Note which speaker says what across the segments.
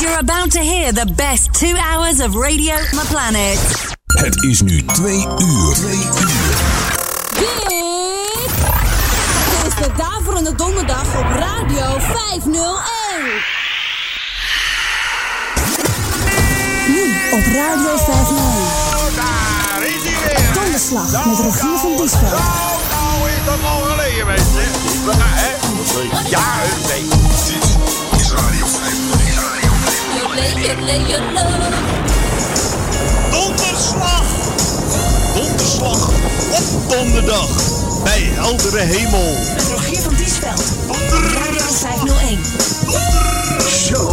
Speaker 1: You're about to hear the best two hours of radio on the planet.
Speaker 2: Het is nu twee uur. Twee uur.
Speaker 3: Dit is de Daverende Donderdag op Radio 501. Nu op Radio 501.
Speaker 4: Daar is hij weer.
Speaker 3: Donderslag met Rogier van Diesveld.
Speaker 4: Nou, nou is dat al geleden, mensen. Ja, hè? Ja, nee.
Speaker 2: Dit is Radio 501.
Speaker 5: Donderslag! Donderslag op donderdag bij heldere hemel.
Speaker 1: Met Rogier van Diesveld. Radio 501.
Speaker 6: Zo,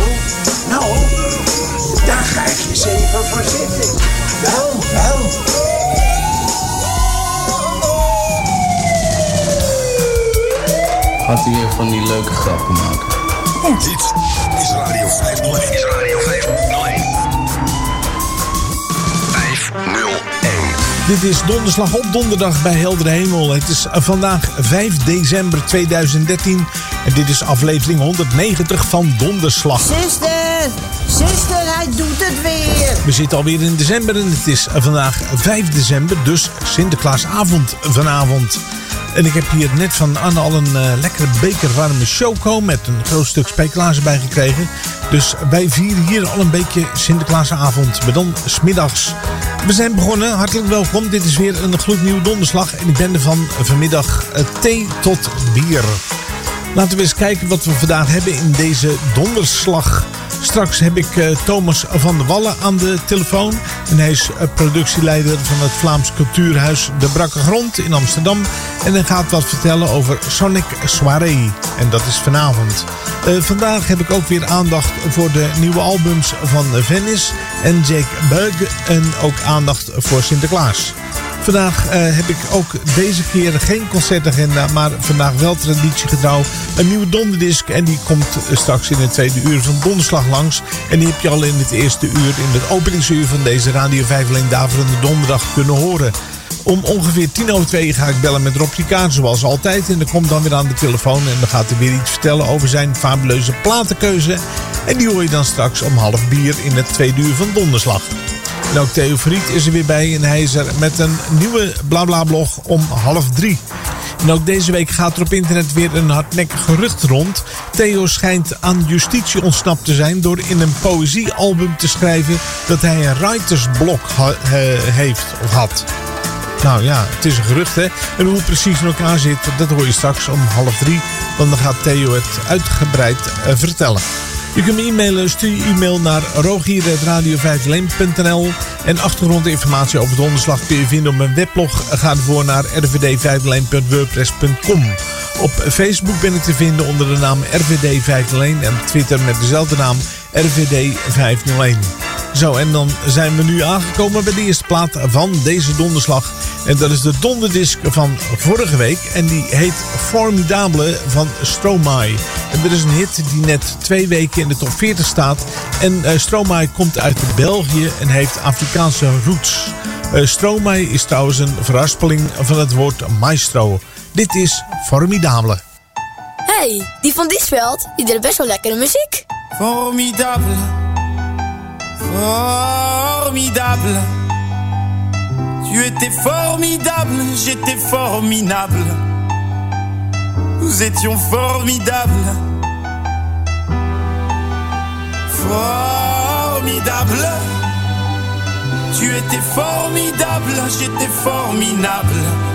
Speaker 6: nou, daar ga ik eens even voor zitten. Wel, wel.
Speaker 7: Gaat hij weer van die leuke grappen maken?
Speaker 2: Dit is Radio 501. Is Radio 501. 501.
Speaker 8: Dit is donderslag op donderdag bij Heldere Hemel. Het is vandaag 5 december 2013 en dit is aflevering 190 van Donderslag.
Speaker 9: Zuster, zuster, hij doet het weer.
Speaker 8: We zitten alweer in december en het is vandaag 5 december, dus Sinterklaasavond vanavond. En ik heb hier net van Anne al een eh, lekkere beker warme choco met een groot stuk speculaas bij gekregen. Dus wij vieren hier al een beetje Sinterklaasavond, maar dan smiddags. We zijn begonnen, hartelijk welkom. Dit is weer een gloednieuwe donderslag en ik ben er van vanmiddag eh, thee tot bier. Laten we eens kijken wat we vandaag hebben in deze donderslag. Straks heb ik eh, Thomas van der Wallen aan de telefoon. En hij is eh, productieleider van het Vlaams Cultuurhuis De Brakke Grond in Amsterdam. En hij gaat wat vertellen over Sonic Soirée. En dat is vanavond. Eh, vandaag heb ik ook weer aandacht voor de nieuwe albums van Venice en Jake Bug. En ook aandacht voor Sinterklaas. Vandaag eh, heb ik ook deze keer geen concertagenda, maar vandaag wel traditiegetrouw een nieuwe donderdisc. En die komt eh, straks in het tweede uur van Donderslag langs. En die heb je al in het eerste uur, in het openingsuur van deze Radio 5 alleen Daverende Donderdag kunnen horen. Om ongeveer tien over twee ga ik bellen met Rob zoals altijd. En dan komt dan weer aan de telefoon en dan gaat hij weer iets vertellen over zijn fabuleuze platenkeuze. En die hoor je dan straks om half bier in het tweede uur van Donderslag. En ook Theo Friet is er weer bij en hij is er met een nieuwe BlaBla-blog om half drie. En ook deze week gaat er op internet weer een hardnekkig gerucht rond. Theo schijnt aan justitie ontsnapt te zijn door in een poëziealbum te schrijven dat hij een writersblok heeft of had. Nou ja, het is een gerucht hè. En hoe het precies in elkaar zit, dat hoor je straks om half drie. Want dan gaat Theo het uitgebreid eh, vertellen. Je kunt me e-mailen, stuur e-mail naar rogier.radio501.nl En achtergrondinformatie over de onderslag kun je vinden op mijn weblog. Ga ervoor naar rvd501.wordpress.com Op Facebook ben ik te vinden onder de naam RVD501 en op Twitter met dezelfde naam RVD501. Zo, en dan zijn we nu aangekomen bij de eerste plaat van deze donderslag. En dat is de donderdisc van vorige week. En die heet Formidable van Stromae. En dat is een hit die net twee weken in de top 40 staat. En eh, Stromae komt uit België en heeft Afrikaanse roots. Eh, Stromae is trouwens een verhaspeling van het woord maestro. Dit is Formidable.
Speaker 10: hey, die van Diesveld, die deed best wel lekkere muziek.
Speaker 11: Formidable. Formidable. Tu étais formidable, j'étais formidable. Nous étions formidables. Formidable. Tu étais formidable, j'étais formidable.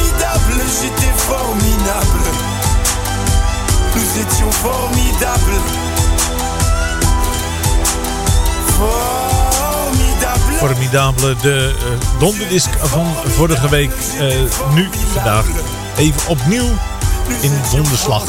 Speaker 11: Nous étions formidables. Formidable.
Speaker 8: Formidable, de uh, donderdisc van vorige week. Uh, nu, vandaag, even opnieuw in donderslag.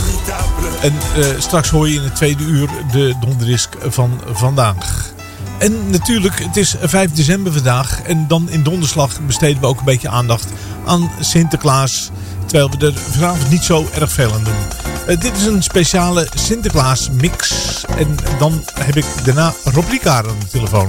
Speaker 8: En uh, straks hoor je in het tweede uur de donderdisc van vandaag. En natuurlijk, het is 5 december vandaag. En dan in donderslag besteden we ook een beetje aandacht aan Sinterklaas. Terwijl we er vanavond niet zo erg veel aan doen. Uh, dit is een speciale Sinterklaas mix. En dan heb ik daarna Rob aan de telefoon.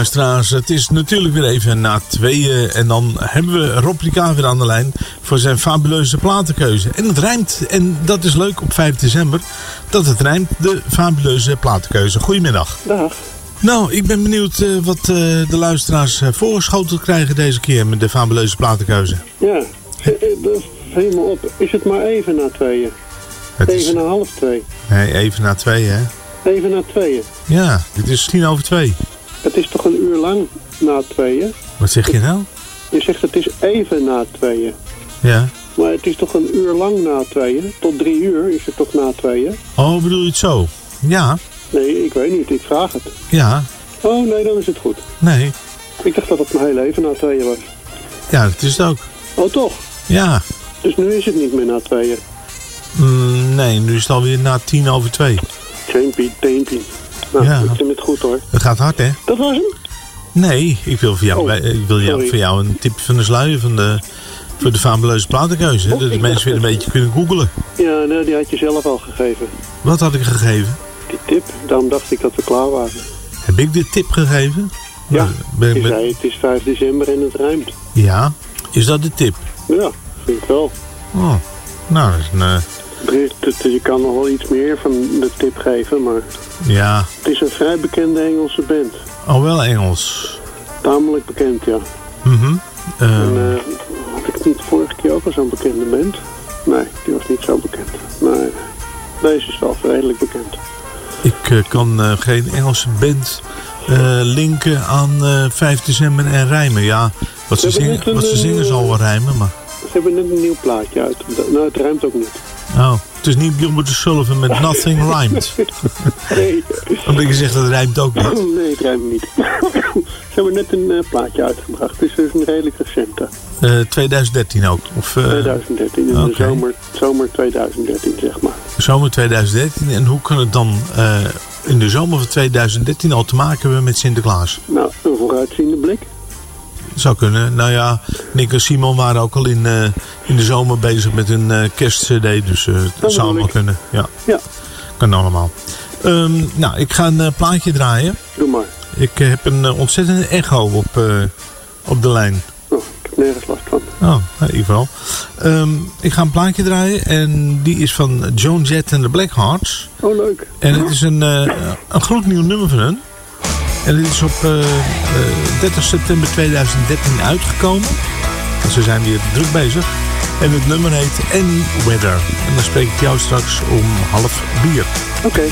Speaker 8: Luisteraars, het is natuurlijk weer even na tweeën. En dan hebben we Rob Ricard weer aan de lijn voor zijn fabuleuze platenkeuze. En het rijmt, en dat is leuk op 5 december, dat het rijmt, de fabuleuze platenkeuze. Goedemiddag.
Speaker 12: Dag.
Speaker 8: Nou, ik ben benieuwd eh, wat eh, de luisteraars uh, voorgeschoteld krijgen deze keer met de fabuleuze platenkeuze.
Speaker 12: Ja, eh, eh, dat helemaal op. Is het maar even na tweeën?
Speaker 8: Het
Speaker 12: Even na half twee.
Speaker 8: Nee, even na twee, hè?
Speaker 12: Even na tweeën.
Speaker 8: Ja, dit is tien over twee.
Speaker 12: Het is toch een uur lang na tweeën?
Speaker 8: Wat zeg je nou?
Speaker 12: Je zegt het is even na tweeën.
Speaker 8: Ja.
Speaker 12: Maar het is toch een uur lang na tweeën? Tot drie uur is het toch na tweeën?
Speaker 8: Oh, bedoel je het zo? Ja,
Speaker 12: Nee, ik weet niet. Ik vraag het.
Speaker 8: ja,
Speaker 12: Oh, nee, dan is het goed.
Speaker 8: nee.
Speaker 12: Ik dacht dat het mijn hele even na tweeën was.
Speaker 8: Ja, dat is het ook.
Speaker 12: Oh, toch?
Speaker 8: Ja.
Speaker 12: Dus nu is het niet meer na tweeën.
Speaker 8: Mm, nee, nu is het alweer na tien over twee.
Speaker 12: Teempie, teempie. Nou,
Speaker 8: Ja.
Speaker 12: ik vind het goed hoor.
Speaker 8: Het gaat hard, hè?
Speaker 12: Dat was hem?
Speaker 8: Nee, ik wil voor jou,
Speaker 12: Oh,
Speaker 8: ik wil jou, voor jou een tip van de sluier van de, voor de fabuleuze platenkeuze.
Speaker 12: Oh,
Speaker 8: Dat de mensen weer een beetje kunnen googelen.
Speaker 12: Ja, nee, die had je zelf al gegeven.
Speaker 8: Wat had ik gegeven?
Speaker 12: Die tip. Daarom dacht ik dat we klaar waren.
Speaker 8: Heb ik dit tip gegeven?
Speaker 12: Ja,
Speaker 8: Ben,
Speaker 12: je
Speaker 8: ben-
Speaker 12: zei het is 5 december en het ruimt.
Speaker 8: ja. Is dat de tip?
Speaker 12: Ja, vind ik wel.
Speaker 8: Oh, nou, dat is een, eh,
Speaker 12: Je kan nog wel iets meer van de tip geven, maar
Speaker 8: ja.
Speaker 12: het is een vrij bekende Engelse band.
Speaker 8: Oh, wel Engels.
Speaker 12: Tamelijk bekend, ja.
Speaker 8: Mhm. Eh,
Speaker 12: En eh, had ik niet vorige keer ook al zo'n bekende band? Nee, die was niet zo bekend. Nee, deze is wel redelijk bekend.
Speaker 8: ik eh, kan geen Engelse band linken aan eh 5 december en rijmen. Ja, wat ze, zingen,
Speaker 12: een,
Speaker 8: wat ze zingen zal wel rijmen, maar...
Speaker 12: Ze hebben net een nieuw plaatje uit. Nou, het ruimt ook niet.
Speaker 8: Oh, het is niet Gilbert Sullivan met Nothing Rhymed.
Speaker 12: Nee,
Speaker 8: Omdat je zegt dat het rijmt ook niet.
Speaker 12: nee het ruimt niet. Ze hebben net een eh, plaatje uitgebracht. Het is dus een redelijk recente.
Speaker 8: Eh 2013 ook. Of eh,
Speaker 12: 2013, in
Speaker 8: oké.
Speaker 12: de zomer, zomer 2013, zeg maar.
Speaker 8: zomer 2013. En hoe kan het dan eh, in de zomer van 2013 al te maken hebben met Sinterklaas?
Speaker 12: Nou, een vooruitziende blik.
Speaker 8: Zou kunnen. Nou ja, Nick en Simon waren ook al in, eh, in de zomer bezig met een eh kerstcd. Dus eh
Speaker 12: Dat
Speaker 8: zou allemaal
Speaker 12: ik.
Speaker 8: kunnen. Ja,
Speaker 12: Ja,
Speaker 8: kan allemaal. Ehm, nou, ik ga een plaatje draaien.
Speaker 12: doe maar.
Speaker 8: Ik heb een ontzettende echo op, op de lijn.
Speaker 12: Oh, ik heb nergens last van.
Speaker 8: Oh, in ieder geval. Ehm, ik ga een plaatje draaien en die is van Joan Jett en de Blackhearts.
Speaker 12: Oh, leuk.
Speaker 8: En het is een, een gloednieuw nummer van hun. En dit is op eh, eh, 30 september 2013 uitgekomen. En ze zijn weer druk bezig. En het nummer heet Any Weather. En dan spreek ik jou straks om half bier.
Speaker 12: Oké.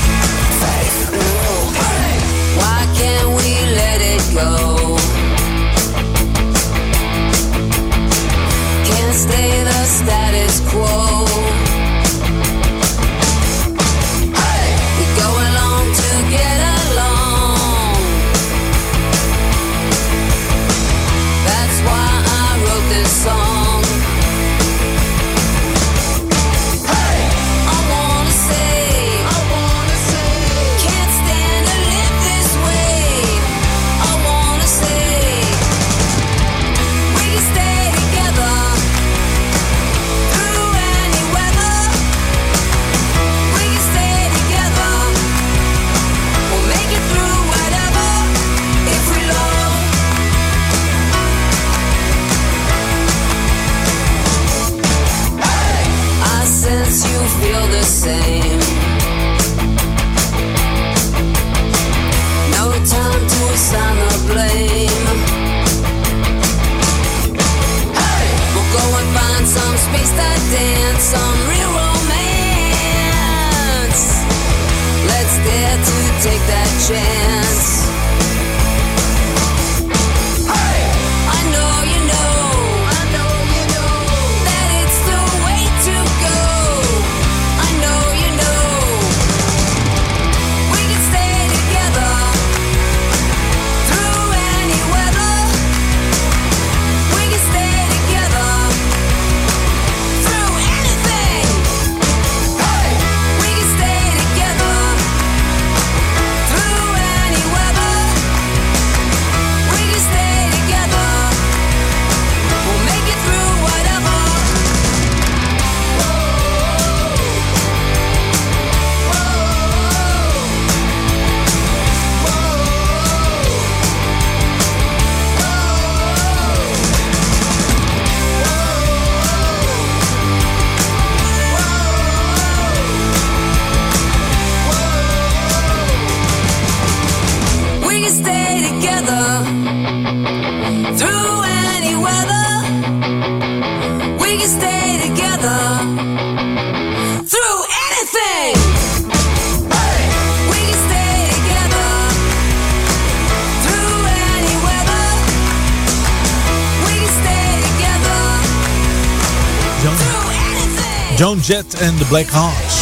Speaker 8: Joan Jett en The Black Hearts.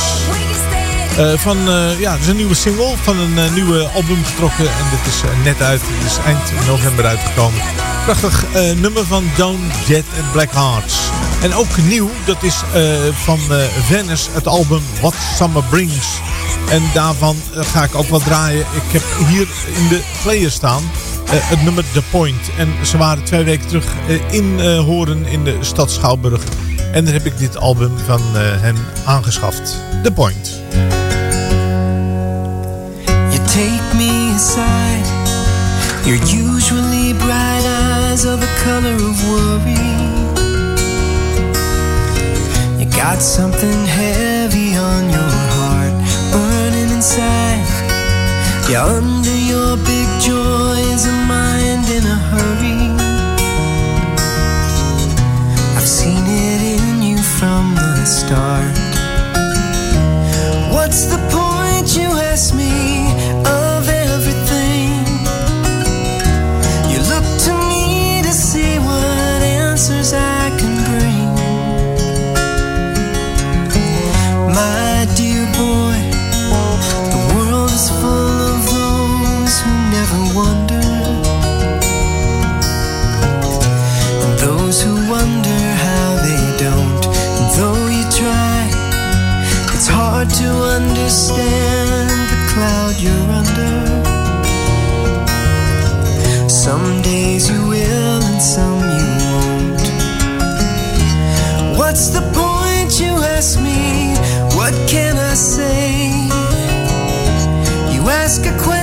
Speaker 8: Eh, van, eh, ja, het is een nieuwe single van een eh, nieuwe album getrokken. En dit is net uit. Het is eind november uitgekomen. Prachtig nummer van Joan Jett en Black Hearts. En ook nieuw, dat is van Venice, het album What Summer Brings. En daarvan ga ik ook wat draaien. Ik heb hier in de player staan het nummer The Point. En ze waren twee weken terug in Horen in de stad Schouwburg. En daar heb ik dit album van eh, hen aangeschaft. The Point.
Speaker 13: You take me aside. Your usually bright eyes are the color of worry. You got something heavy on your heart, burning inside. Yeah, under your big joy is a mind in a hurry. I've seen start. What's the point, you ask me, of everything? You look to me to see what answers I can bring. My dear boy, the world is full of those who never wonder. And those who wonder to understand the cloud you're under. Some days you will and some you won't. What's the point, you ask me? What can I say? You ask a question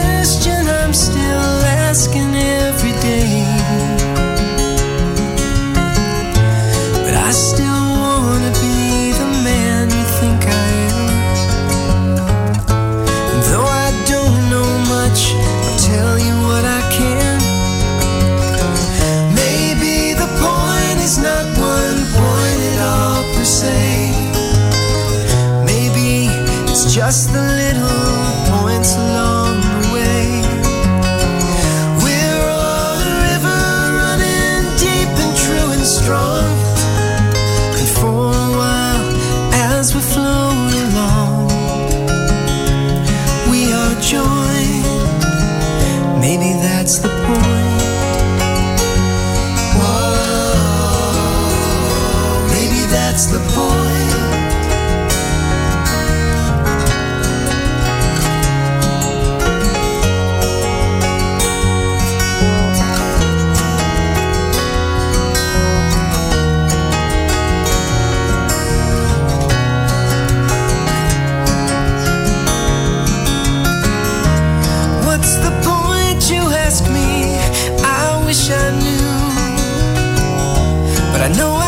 Speaker 13: know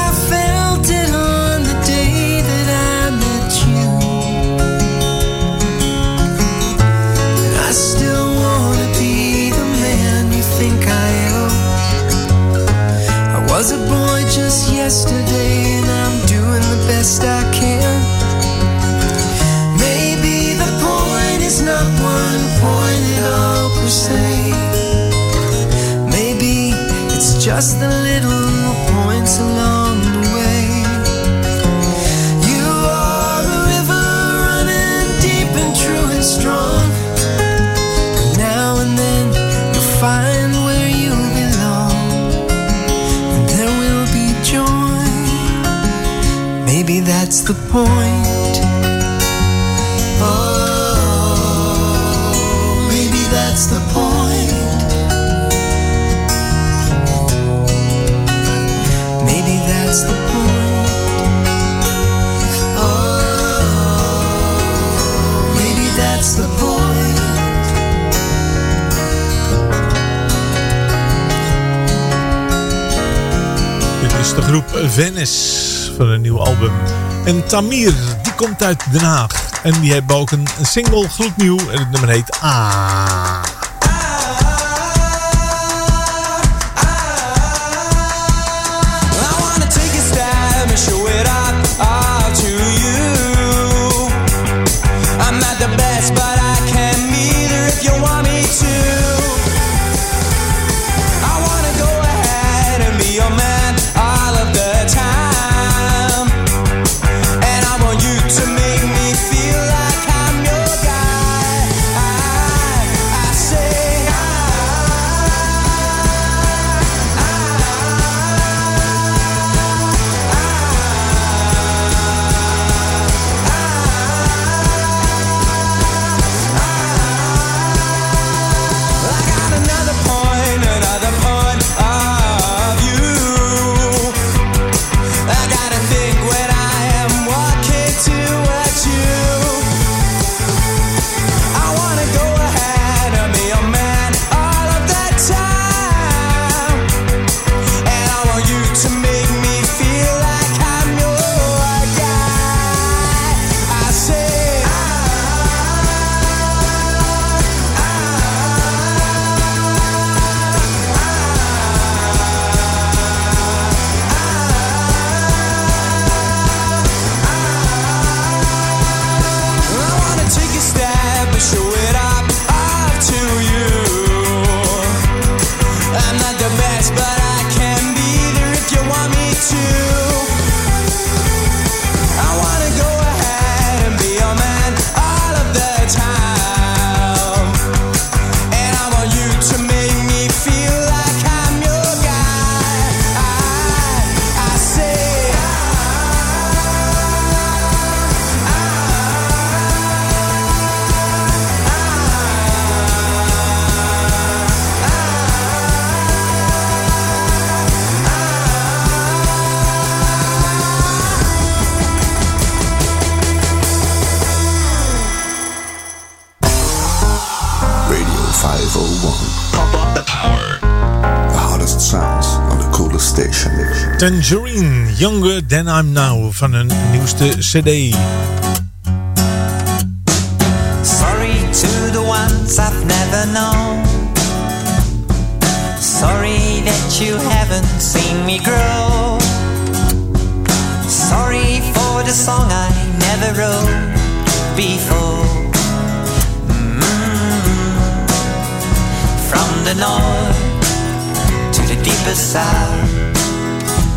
Speaker 8: Venice van een nieuw album. En Tamir, die komt uit Den Haag. En die hebben ook een single, gloednieuw. En het nummer heet Ah.
Speaker 14: Station.
Speaker 13: Tangerine, Younger Than I'm Now van hun nieuwste cd.
Speaker 15: Sorry to the ones I've never known. Sorry that you haven't seen me grow. Sorry for the song I never wrote before. Mm. From the north to the deepest south,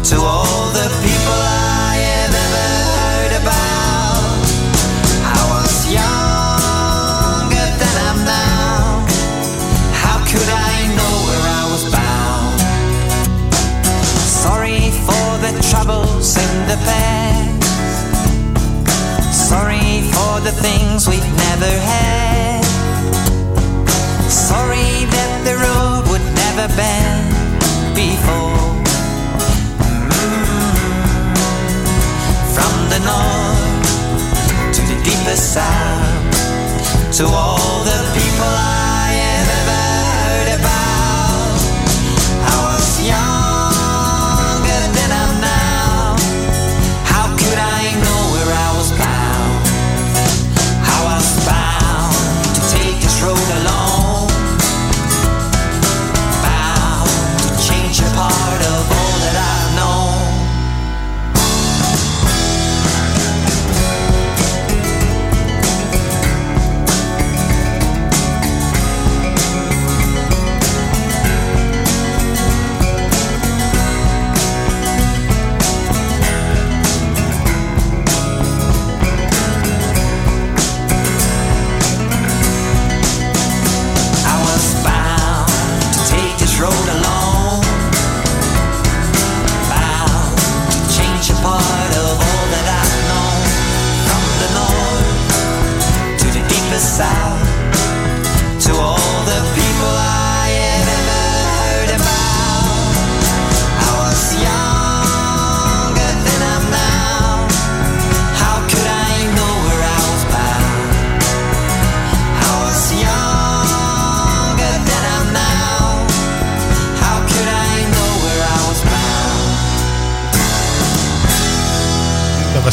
Speaker 15: to all the people I have ever heard about. I was younger than I'm now. How could I know where I was bound? Sorry for the troubles in the past. Sorry for the things we've never had. Sorry that the road would never bend before. The north to the deepest south, to all the people I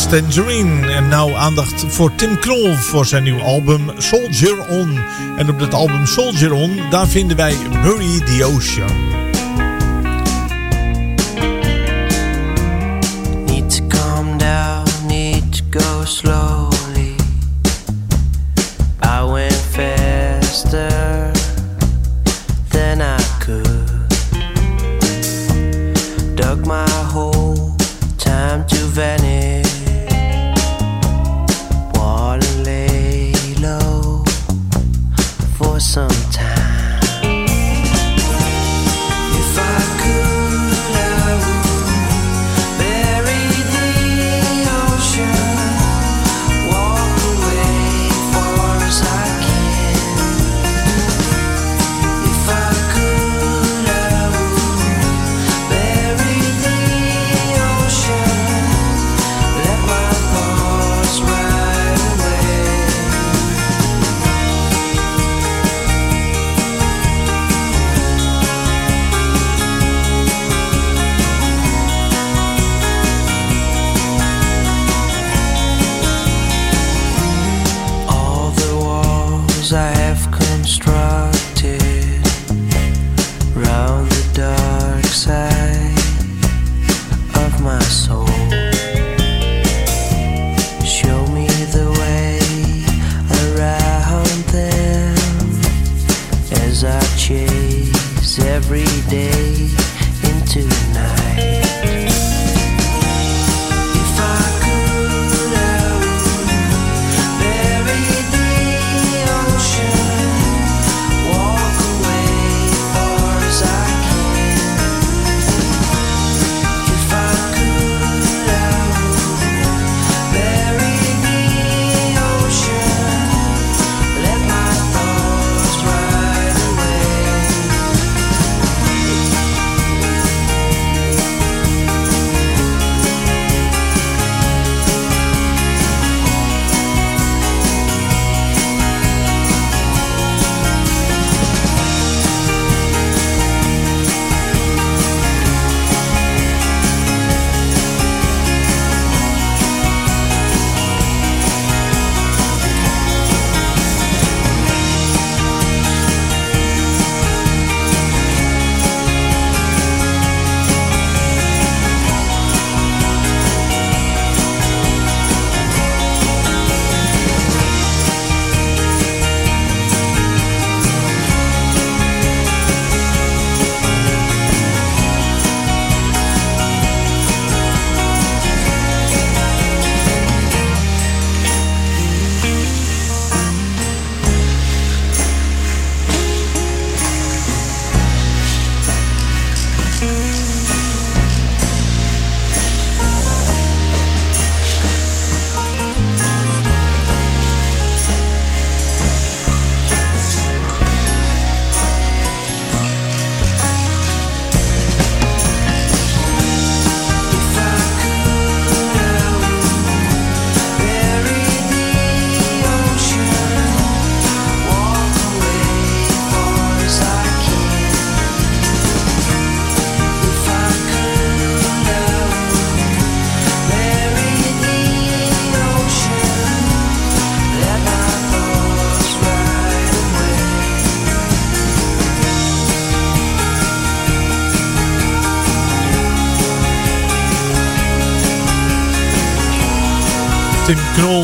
Speaker 13: Tangerine. En nou aandacht voor Tim Knol voor zijn nieuw album Soldier On. En op dat album Soldier On, daar vinden wij Bury the Ocean.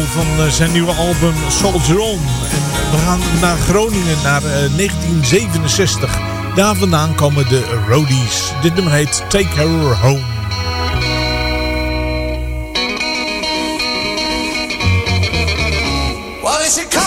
Speaker 8: Van eh, zijn nieuwe album Soldier On. En we gaan naar Groningen, naar eh, 1967. Daar vandaan komen de Roadies. Dit nummer heet
Speaker 16: Take Her Home. Well,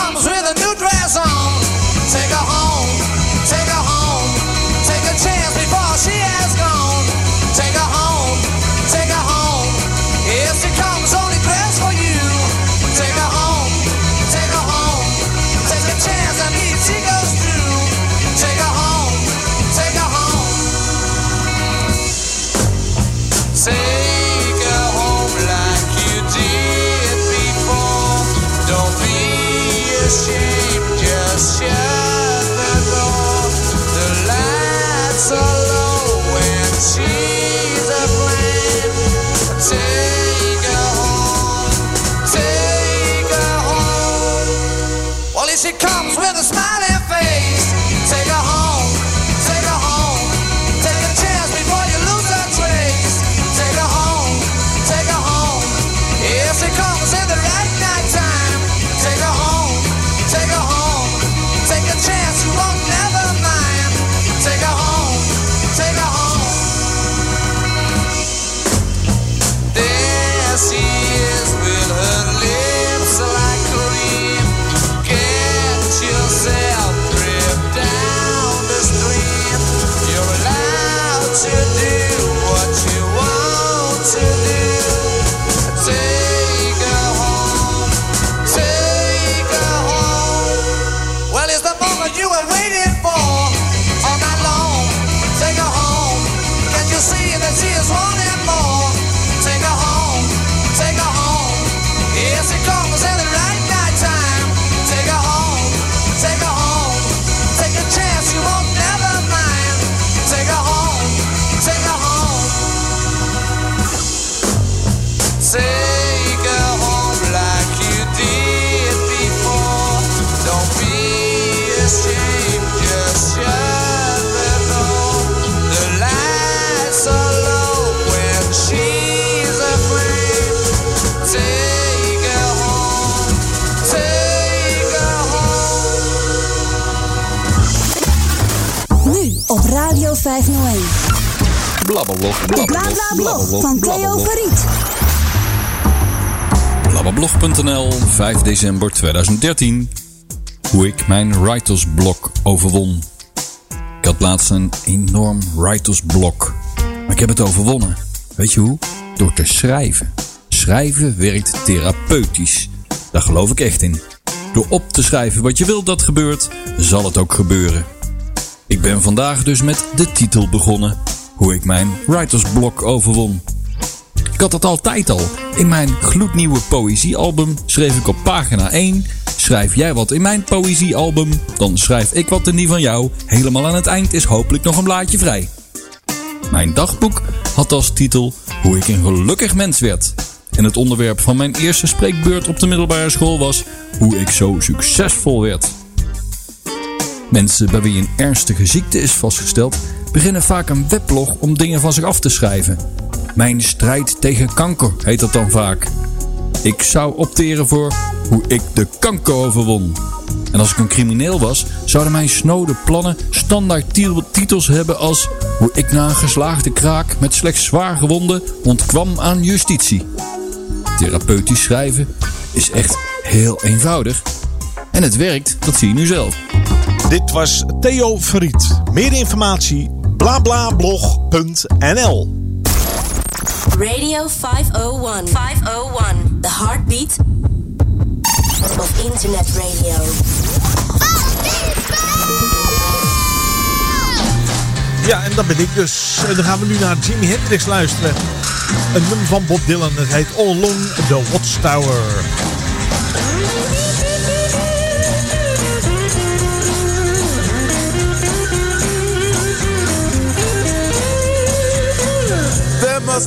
Speaker 16: she comes with a smiling
Speaker 17: Blablablog.
Speaker 1: De Bla Bla Blog van Theo Verriet.
Speaker 17: Blablablog.nl, 5 december 2013. Hoe ik mijn writersblok overwon. Ik had laatst een enorm writersblok. Maar ik heb het overwonnen. Weet je hoe? Door te schrijven. Schrijven werkt therapeutisch. Daar geloof ik echt in. Door op te schrijven wat je wilt dat gebeurt, zal het ook gebeuren. Ik ben vandaag dus met de titel begonnen. Hoe ik mijn writersblok overwon. Ik had dat altijd al. In mijn gloednieuwe poëziealbum schreef ik op pagina 1... Schrijf jij wat in mijn poëziealbum, dan schrijf ik wat in die van jou. Helemaal aan het eind is hopelijk nog een blaadje vrij. Mijn dagboek had als titel Hoe ik een gelukkig mens werd. En het onderwerp van mijn eerste spreekbeurt op de middelbare school was Hoe ik zo succesvol werd. Mensen bij wie een ernstige ziekte is vastgesteld, beginnen vaak een weblog om dingen van zich af te schrijven. Mijn strijd tegen kanker heet dat dan vaak. Ik zou opteren voor hoe ik de kanker overwon. En als ik een crimineel was, zouden mijn snode plannen standaard titel- titels hebben als hoe ik na een geslaagde kraak met slechts zwaar gewonden ontkwam aan justitie. Therapeutisch schrijven is echt heel eenvoudig. En het werkt, dat zie je nu zelf.
Speaker 8: Dit was Theo Verriet. Meer informatie blablablog.nl
Speaker 12: Radio 501. 501. The heartbeat of internet radio.
Speaker 8: Ja, en dat ben ik dus. En dan gaan we nu naar Jimi Hendrix luisteren. Een nummer van Bob Dylan. Het heet All Along the Watchtower.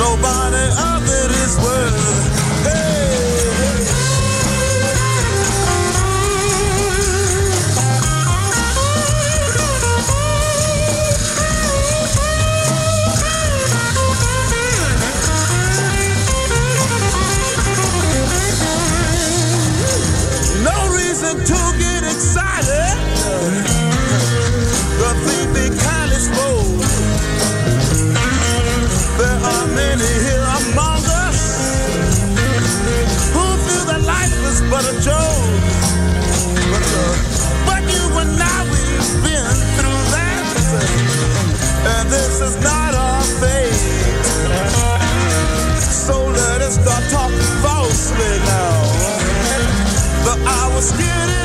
Speaker 11: Nobody of The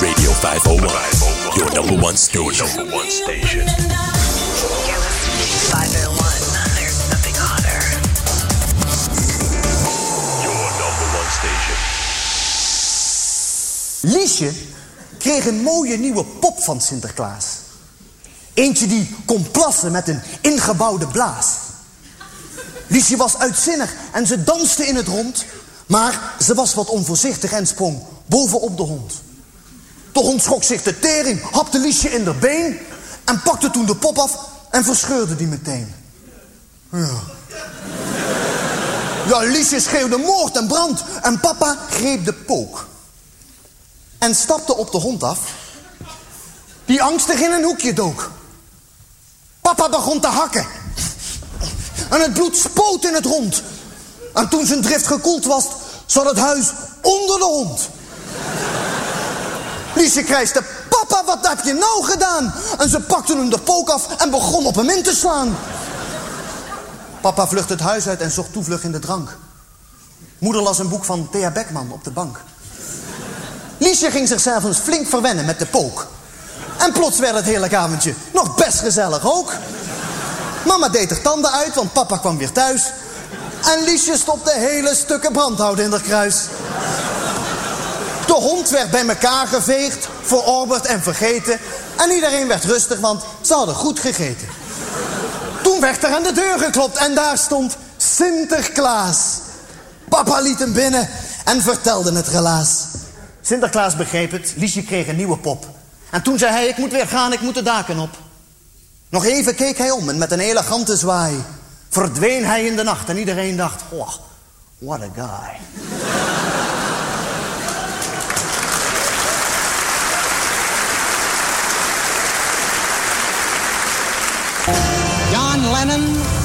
Speaker 18: Radio 501, your number one station. Your number one station. Your number one station.
Speaker 19: Liesje kreeg een mooie nieuwe pop van Sinterklaas. Eentje die kon plassen met een ingebouwde blaas. Liesje was uitzinnig en ze danste in het rond. Maar ze was wat onvoorzichtig en sprong bovenop de hond. De hond schrok zich de tering, hapte Liesje in de been... en pakte toen de pop af en verscheurde die meteen. Ja. Ja, Liesje schreeuwde moord en brand en papa greep de pook. En stapte op de hond af, die angstig in een hoekje dook. Papa begon te hakken. En het bloed spoot in het rond. En toen zijn drift gekoeld was, zat het huis onder de hond. Liesje krijste, papa, wat heb je nou gedaan? En ze pakte hem de pook af en begon op hem in te slaan. Papa vluchtte het huis uit en zocht toevlucht in de drank. Moeder las een boek van Thea Beckman op de bank. Liesje ging zichzelf eens flink verwennen met de pook. En plots werd het hele avondje nog best gezellig ook. Mama deed er tanden uit, want papa kwam weer thuis. En Liesje stopte hele stukken brandhout in haar kruis. De hond werd bij elkaar geveegd, verorberd en vergeten. En iedereen werd rustig, want ze hadden goed gegeten. Toen werd er aan de deur geklopt en daar stond Sinterklaas. Papa liet hem binnen en vertelde het relaas. Sinterklaas begreep het, Liesje kreeg een nieuwe pop. En toen zei hij, ik moet weer gaan, ik moet de daken op. Nog even keek hij om en met een elegante zwaai... verdween hij in de nacht en iedereen dacht... Oh, what a guy.
Speaker 20: John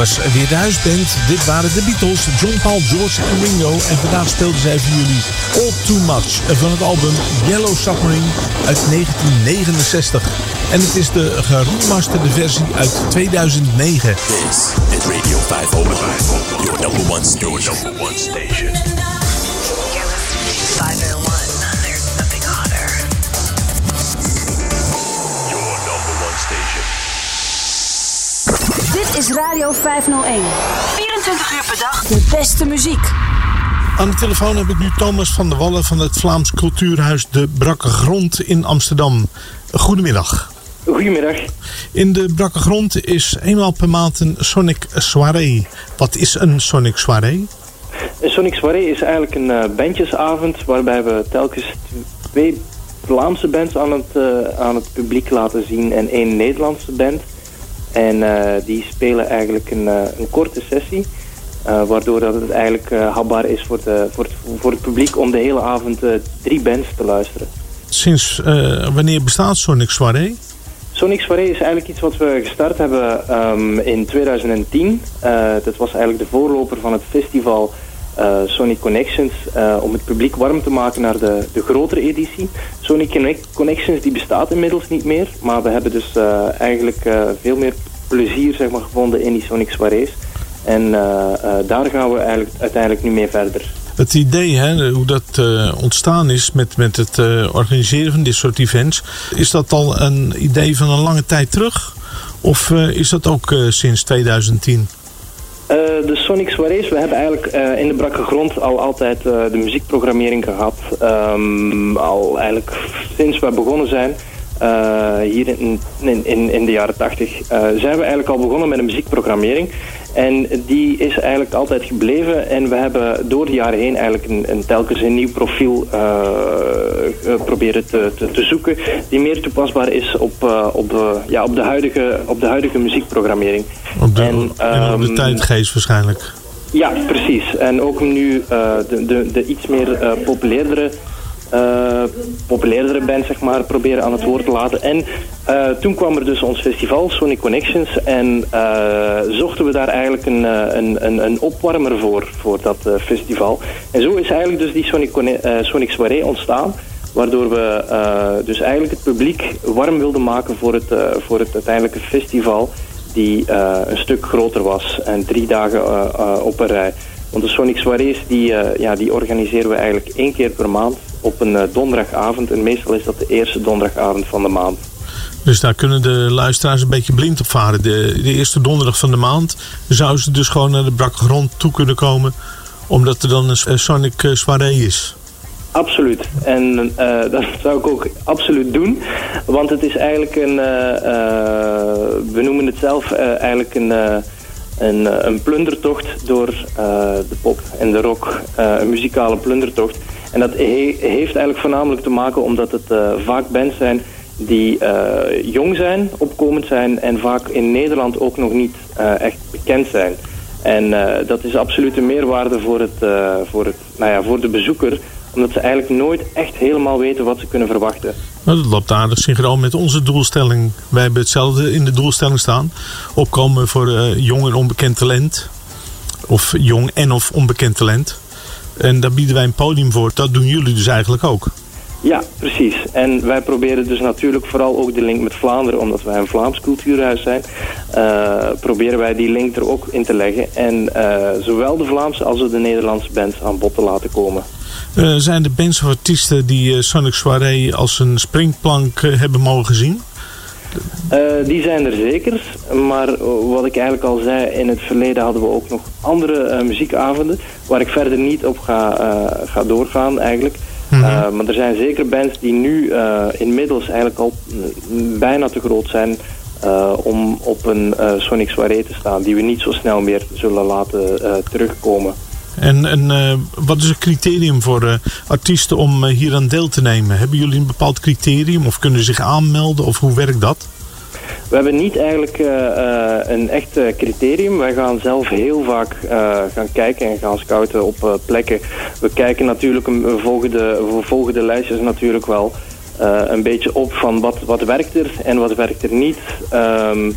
Speaker 8: was weer de huisband. Dit waren de Beatles, John Paul, George en Ringo. En vandaag speelden zij voor jullie All Too Much van het album Yellow Submarine uit 1969. En het is de geremasterde versie uit 2009.
Speaker 21: This is Radio 501, your number one station. Your number one station.
Speaker 3: Is Radio 501. 24 uur per dag de beste muziek.
Speaker 8: Aan de telefoon heb ik nu Thomas van der Wallen van het Vlaams Cultuurhuis De Brakke Grond in Amsterdam. Goedemiddag.
Speaker 22: Goedemiddag.
Speaker 8: In de Brakke Grond is eenmaal per maand een Sonic Soirée. Wat is een Sonic Soirée?
Speaker 22: Een Sonic Soirée is eigenlijk een eh, bandjesavond waarbij we telkens twee Vlaamse bands aan het, eh, aan het publiek laten zien en één Nederlandse band. En eh, die spelen eigenlijk een, eh, een korte sessie, eh, waardoor dat het eigenlijk hapbaar is voor, de, voor, het, voor het publiek om de hele avond drie bands te luisteren.
Speaker 8: Sinds wanneer bestaat Sonic Soirée?
Speaker 22: Sonic Soirée is eigenlijk iets wat we gestart hebben ehm, in 2010. Eh, dat was eigenlijk de voorloper van het festival eh, Sonic Connections eh, om het publiek warm te maken naar de, de grotere editie. Sonic Connect- Connections die bestaat inmiddels niet meer, maar we hebben dus eh, eigenlijk veel meer plezier zeg maar, gevonden in die Sonic Soirées. En daar gaan we eigenlijk uiteindelijk nu mee verder.
Speaker 8: Het idee, hè, hoe dat ontstaan is met, met het organiseren van dit soort events. Is dat al een idee van een lange tijd terug? Of is dat ook sinds 2010?
Speaker 22: Eh, de Sonic Soirées, we hebben eigenlijk eh, in de brakke grond al altijd eh, de muziekprogrammering gehad. Ehm, al eigenlijk sinds we begonnen zijn, hier in, in, in, in de jaren 80, zijn we eigenlijk al begonnen met een muziekprogrammering. En die is eigenlijk altijd gebleven. En we hebben door de jaren heen eigenlijk een, een telkens een nieuw profiel eh, proberen te, te, te zoeken. Die meer toepasbaar is op, eh, op, de, ja, op, de, huidige, op de huidige muziekprogrammering.
Speaker 8: Op de,
Speaker 22: En,
Speaker 8: en op de
Speaker 22: ehm,
Speaker 8: tijdgeest waarschijnlijk.
Speaker 22: ja, precies. En ook nu de, de, de iets meer populairdere, eh, populairdere band zeg maar, proberen aan het woord te laten. En eh, toen kwam er dus ons festival, Sonic Connections. En eh, zochten we daar eigenlijk een, een, een, een opwarmer voor, voor dat festival. En zo is eigenlijk dus die Sonic, Sonic Soirée ontstaan. Waardoor we dus eigenlijk het publiek warm wilden maken voor het, voor het uiteindelijke festival die een stuk groter was en drie dagen op een rij. Want de Sonic Soirées die, ja, die organiseren we eigenlijk één keer per maand op een eh, donderdagavond. En meestal is dat de eerste donderdagavond van de maand.
Speaker 8: Dus daar kunnen de luisteraars een beetje blind op varen. De, de eerste donderdag van de maand zouden ze dus gewoon naar de brakke grond toe kunnen komen. Omdat er dan een Sonic eh, Soirée is.
Speaker 22: Absoluut. En eh, dat zou ik ook absoluut doen. Want het is eigenlijk een... we noemen het zelf eigenlijk een, een, een plundertocht door de pop en de rock. een muzikale plundertocht. En dat he- heeft eigenlijk voornamelijk te maken omdat het eh, vaak bands zijn die eh, jong zijn, opkomend zijn en vaak in Nederland ook nog niet eh, echt bekend zijn. En dat is absoluut een meerwaarde voor, het, voor, het, nou ja, voor de bezoeker, omdat ze eigenlijk nooit echt helemaal weten wat ze kunnen verwachten.
Speaker 8: Nou, dat loopt aardig synchroon met onze doelstelling. Wij hebben hetzelfde in de doelstelling staan. Opkomen voor jong en onbekend talent. Of jong en of onbekend talent. En daar bieden wij een podium voor. Dat doen jullie dus eigenlijk ook.
Speaker 22: Ja, precies. En wij proberen dus natuurlijk vooral ook de link met Vlaanderen, omdat wij een Vlaams cultuurhuis zijn, eh, proberen wij die link er ook in te leggen. En eh, zowel de Vlaamse als de Nederlandse bands aan bod te laten komen.
Speaker 8: Eh, zijn er bands of artiesten die Sonic Soirée als een springplank hebben mogen zien?
Speaker 22: Eh, die zijn er zeker, maar wat ik eigenlijk al zei, in het verleden hadden we ook nog andere eh, muziekavonden, waar ik verder niet op ga, eh, ga doorgaan eigenlijk.
Speaker 8: Mhm.
Speaker 22: Maar er zijn zeker bands die nu inmiddels eigenlijk al mm, bijna te groot zijn om op een Sonic Soirée te staan, die we niet zo snel meer zullen laten terugkomen.
Speaker 8: En, en eh, wat is het criterium voor eh, artiesten om eh, hier aan deel te nemen? Hebben jullie een bepaald criterium of kunnen ze zich aanmelden of hoe werkt dat?
Speaker 22: We hebben niet eigenlijk een echt criterium. Wij gaan zelf heel vaak gaan kijken en gaan scouten op plekken. We kijken natuurlijk, we volgen de, we lijstjes natuurlijk wel een beetje op van wat, wat werkt er en wat werkt er niet. Ehm,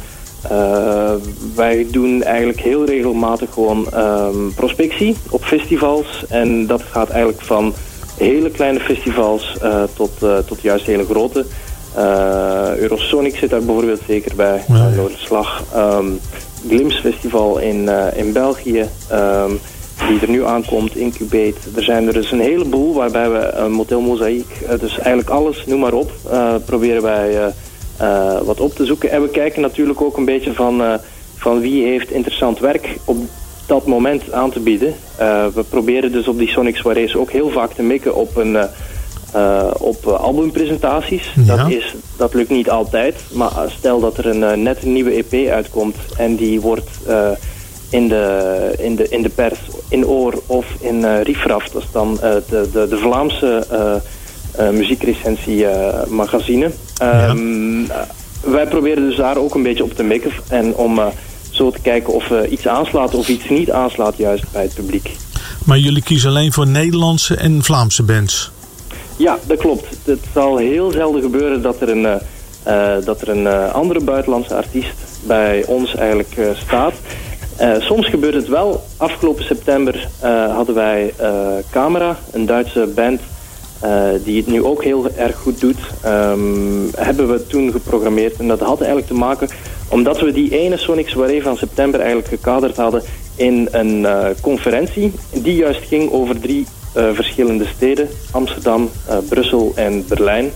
Speaker 22: Eh, wij doen eigenlijk heel regelmatig gewoon ehm, prospectie op festivals. En dat gaat eigenlijk van hele kleine festivals eh, tot, eh, tot juist hele grote. Eurosonic zit daar bijvoorbeeld zeker bij, ja, Noorderslag. Ehm Glims Festival in, in België, ehm, die er nu aankomt, Incubate. Er zijn er dus een heleboel waarbij we Motel Mozaïek, dus eigenlijk alles, noem maar op, proberen wij eh, wat op te zoeken. En we kijken natuurlijk ook een beetje van, eh, van wie heeft interessant werk op dat moment aan te bieden. Eh, we proberen dus op die Sonic Soirees ook heel vaak te mikken op een... op albumpresentaties. Dat, is, dat lukt niet altijd. Maar stel dat er een, net een nieuwe EP uitkomt en die wordt in, de, in, de, in de pers, in Oor of in eh Riefraf, dat is dan de, de, de Vlaamse muziekrecensie eh, magazine. Ehm, eh, wij proberen dus daar ook een beetje op te mikken en om eh, zo te kijken of eh, iets aanslaat of iets niet aanslaat juist bij het publiek.
Speaker 8: Maar jullie kiezen alleen voor Nederlandse en Vlaamse bands.
Speaker 22: Ja, dat klopt. Het zal heel zelden gebeuren dat er een, eh, eh, dat er een eh, andere buitenlandse artiest bij ons eigenlijk eh, staat. Eh, soms gebeurt het wel. Afgelopen september eh, hadden wij eh, Camera, een Duitse band eh, die het nu ook heel erg goed doet. Ehm, hebben we toen geprogrammeerd. En dat had eigenlijk te maken omdat we die ene Sonic Soirée van september eigenlijk gekaderd hadden in een eh, conferentie die juist ging over drie eh, verschillende steden. Amsterdam, Brussel en Berlijn.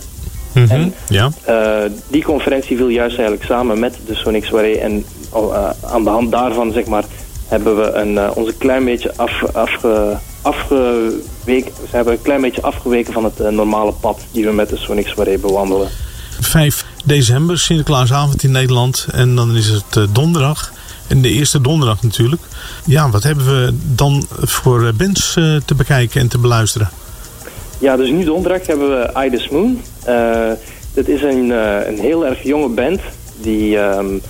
Speaker 22: En
Speaker 8: ja.
Speaker 22: eh, die conferentie viel juist eigenlijk samen met de Sonic Soirée. En oh, aan de hand daarvan, zeg maar, hebben we een, ons een klein beetje af, afge, afgeweken, we hebben een klein beetje afgeweken van het eh, normale pad die we met de Sonic Soirée bewandelen.
Speaker 8: 5 december, Sinterklaasavond in Nederland. En dan is het eh, donderdag. En de eerste donderdag natuurlijk. Ja, wat hebben we dan voor eh, bands te bekijken en te beluisteren?
Speaker 22: Ja, dus nu donderdag hebben we Ides Moon. Eh dit is een, een heel erg jonge band. Die, ehm, eh,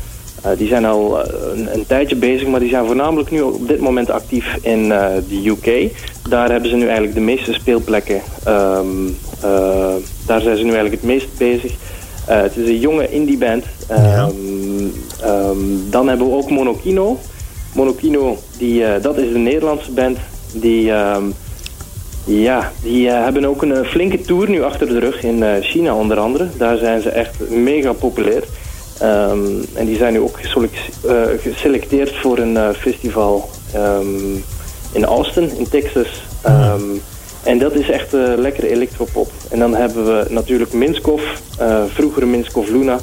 Speaker 22: die zijn al eh, een, een tijdje bezig, maar die zijn voornamelijk nu op dit moment actief in eh, de UK. Daar hebben ze nu eigenlijk de meeste speelplekken. Ehm, eh, daar zijn ze nu eigenlijk het meest bezig. Eh, het is een jonge indie band. Ehm, ehm, dan hebben we ook Monokino. Monokino, die, eh, dat is de Nederlandse band. Die, ja, die eh, hebben ook een eh, flinke tour nu achter de rug in eh, China onder andere. Daar zijn ze echt mega populair. Ehm, en die zijn nu ook eh, geselecteerd voor een eh, festival ehm, in Austin, in Texas. Ehm, en dat is echt eh, lekkere electropop. En dan hebben we natuurlijk Minskov, vroegere Minskov Luna.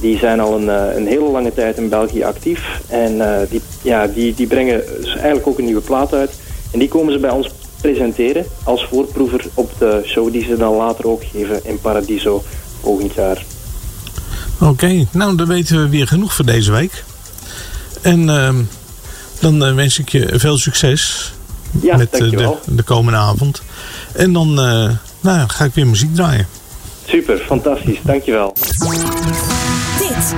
Speaker 22: Die zijn al een, een hele lange tijd in België actief. En die, ja, die, die brengen dus eigenlijk ook een nieuwe plaat uit. En die komen ze bij ons presenteren als voorproever op de show die ze dan later ook geven in Paradiso volgend jaar.
Speaker 8: Oké, nou dan weten we weer genoeg voor deze week. En ehm, dan eh, wens ik je veel succes
Speaker 22: Ja,
Speaker 8: met eh, de, de komende avond. En dan eh, nou, ja, ga ik weer muziek draaien.
Speaker 22: Super, fantastisch, dankjewel.
Speaker 1: Dit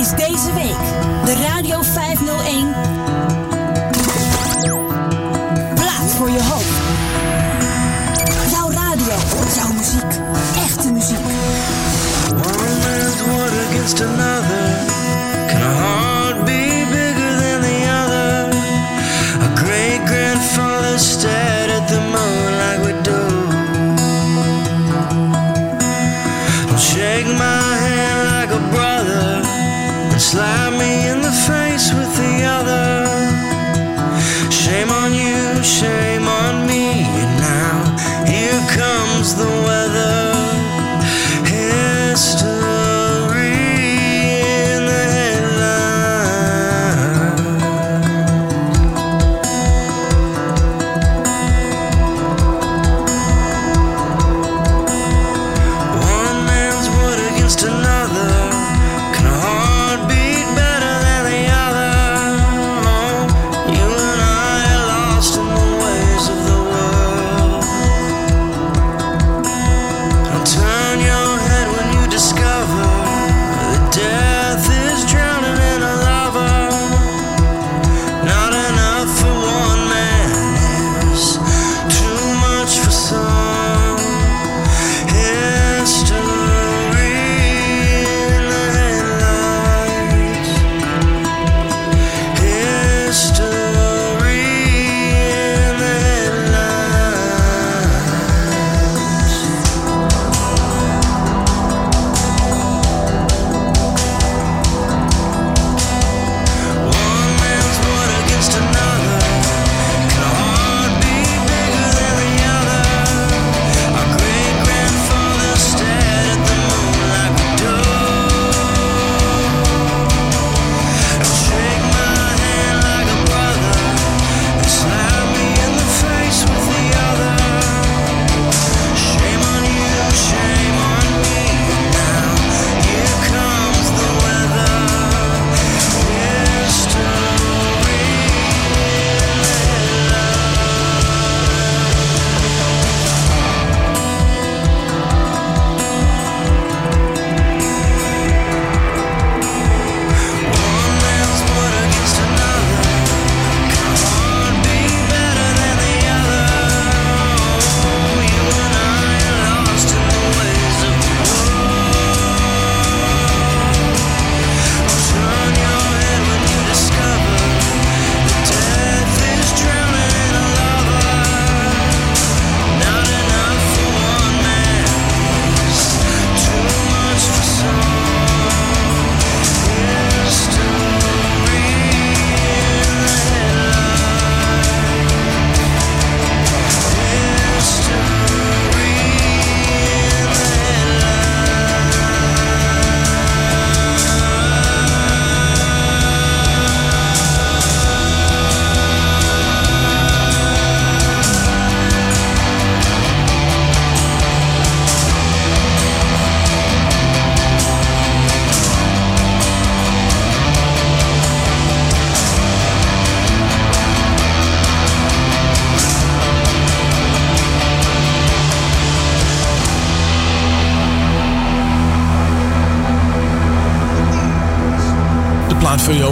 Speaker 1: is deze week de
Speaker 13: just another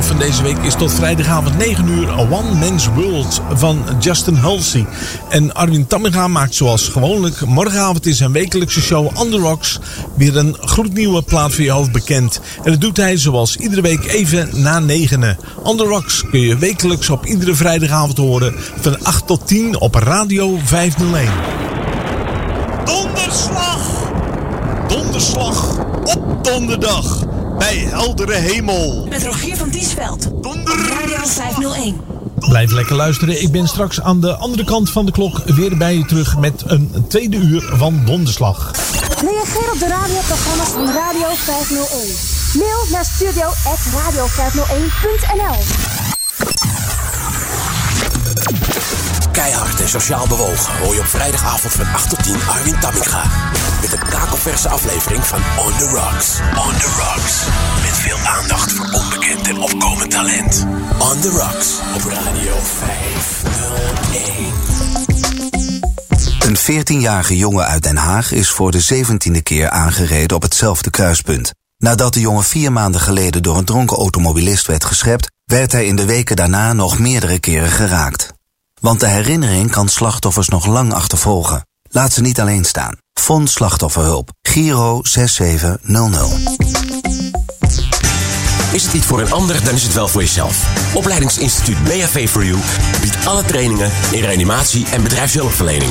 Speaker 8: van deze week is tot vrijdagavond 9 uur One Man's World van Justin Halsey. En Arwin Tamminga maakt zoals gewoonlijk morgenavond in zijn wekelijkse show The Rocks weer een gloednieuwe plaat voor je hoofd bekend. En dat doet hij zoals iedere week even na negenen. The Rocks kun je wekelijks op iedere vrijdagavond horen van 8 tot 10 op Radio 501.
Speaker 23: Donderslag! Donderslag op donderdag bij heldere hemel.
Speaker 1: Met Rogier van Diesveld. Op Radio 501.
Speaker 8: Blijf lekker luisteren. Ik ben straks aan de andere kant van de klok weer bij je terug met een tweede uur van Donderslag.
Speaker 1: Reageer op de radioprogramma's van Radio 501. Mail naar studio.radio501.nl
Speaker 21: Keihard en sociaal bewogen hoor je op vrijdagavond van 8 tot 10 Arwin Tamminga. Een kakelverse aflevering van On The Rocks. On The Rocks. Met veel aandacht voor onbekend en opkomend talent. On The Rocks op Radio 501.
Speaker 24: Een 14-jarige jongen uit Den Haag is voor de 17e keer aangereden op hetzelfde kruispunt. Nadat de jongen vier maanden geleden door een dronken automobilist werd geschept, werd hij in de weken daarna nog meerdere keren geraakt. Want de herinnering kan slachtoffers nog lang achtervolgen. Laat ze niet alleen staan. Fonds Slachtofferhulp. Giro 6700.
Speaker 21: Is het niet voor een ander, dan is het wel voor jezelf. Opleidingsinstituut BHV for You biedt alle trainingen in reanimatie en bedrijfshulpverlening.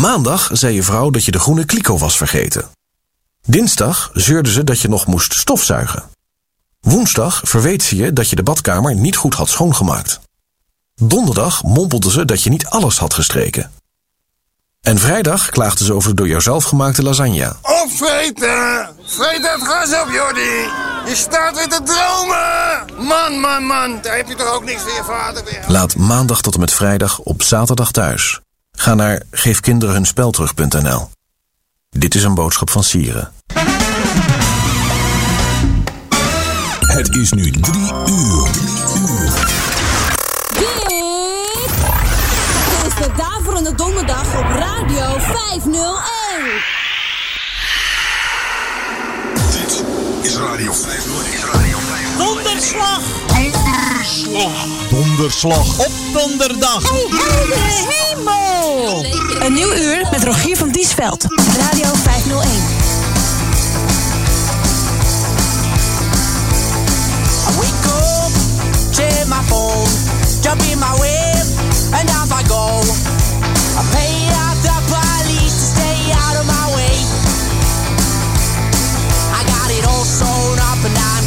Speaker 25: Maandag zei je vrouw dat je de groene kliko was vergeten. Dinsdag zeurde ze dat je nog moest stofzuigen. Woensdag verweet ze je dat je de badkamer niet goed had schoongemaakt. Donderdag mompelde ze dat je niet alles had gestreken. En vrijdag klaagde ze over de door jouzelf gemaakte lasagne.
Speaker 18: Opvreten! Vreet dat gas op, Jordi! Je staat weer te dromen! Man, man, man, daar heb je toch ook niks voor je vader weer.
Speaker 25: Laat maandag tot en met vrijdag op zaterdag thuis. Ga naar geefkinderenhunspelterug.nl. Dit is een boodschap van Sieren.
Speaker 2: Het is nu drie uur.
Speaker 3: Dit is de Daverende Donderdag op Radio 501.
Speaker 2: Radio 501. Is Radio 501.
Speaker 23: Donderslag!
Speaker 2: Donderslag!
Speaker 23: Donderslag op donderdag!
Speaker 1: Heldere hemel! Een nieuw uur met Rogier van Diesveld. Radio 501.
Speaker 26: I wake up, check my phone, jump in my web, and off I go. Sewn up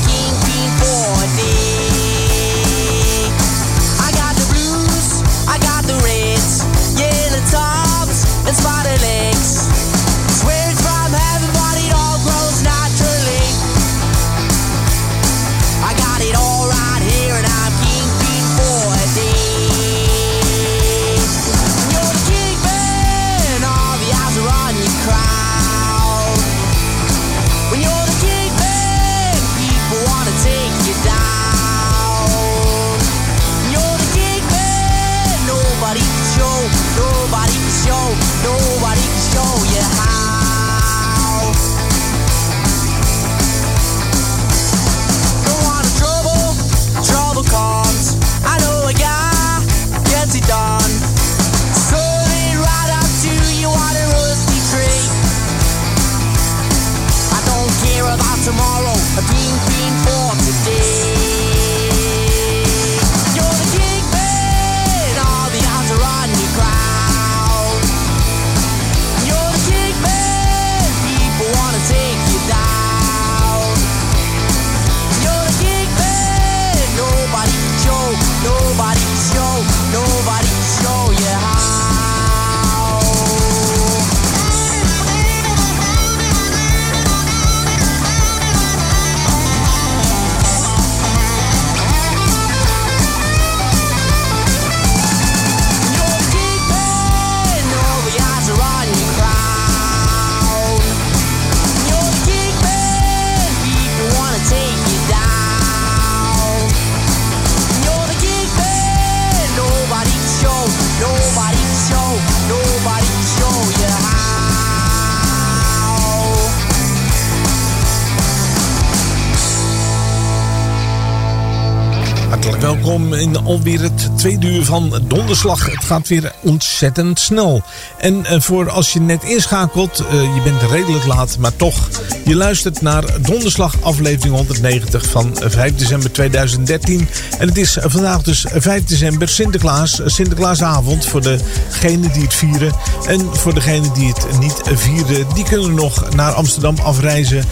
Speaker 8: welkom in alweer het tweede uur van Donderslag. Het gaat weer ontzettend snel. En eh, voor als je net inschakelt, eh, je bent redelijk laat, maar toch. Je luistert naar Donderslag aflevering 190 van 5 december 2013. En het is vandaag dus 5 december Sinterklaas, Sinterklaasavond voor degenen die het vieren. En voor degenen die het niet vieren, die kunnen nog naar Amsterdam afreizen.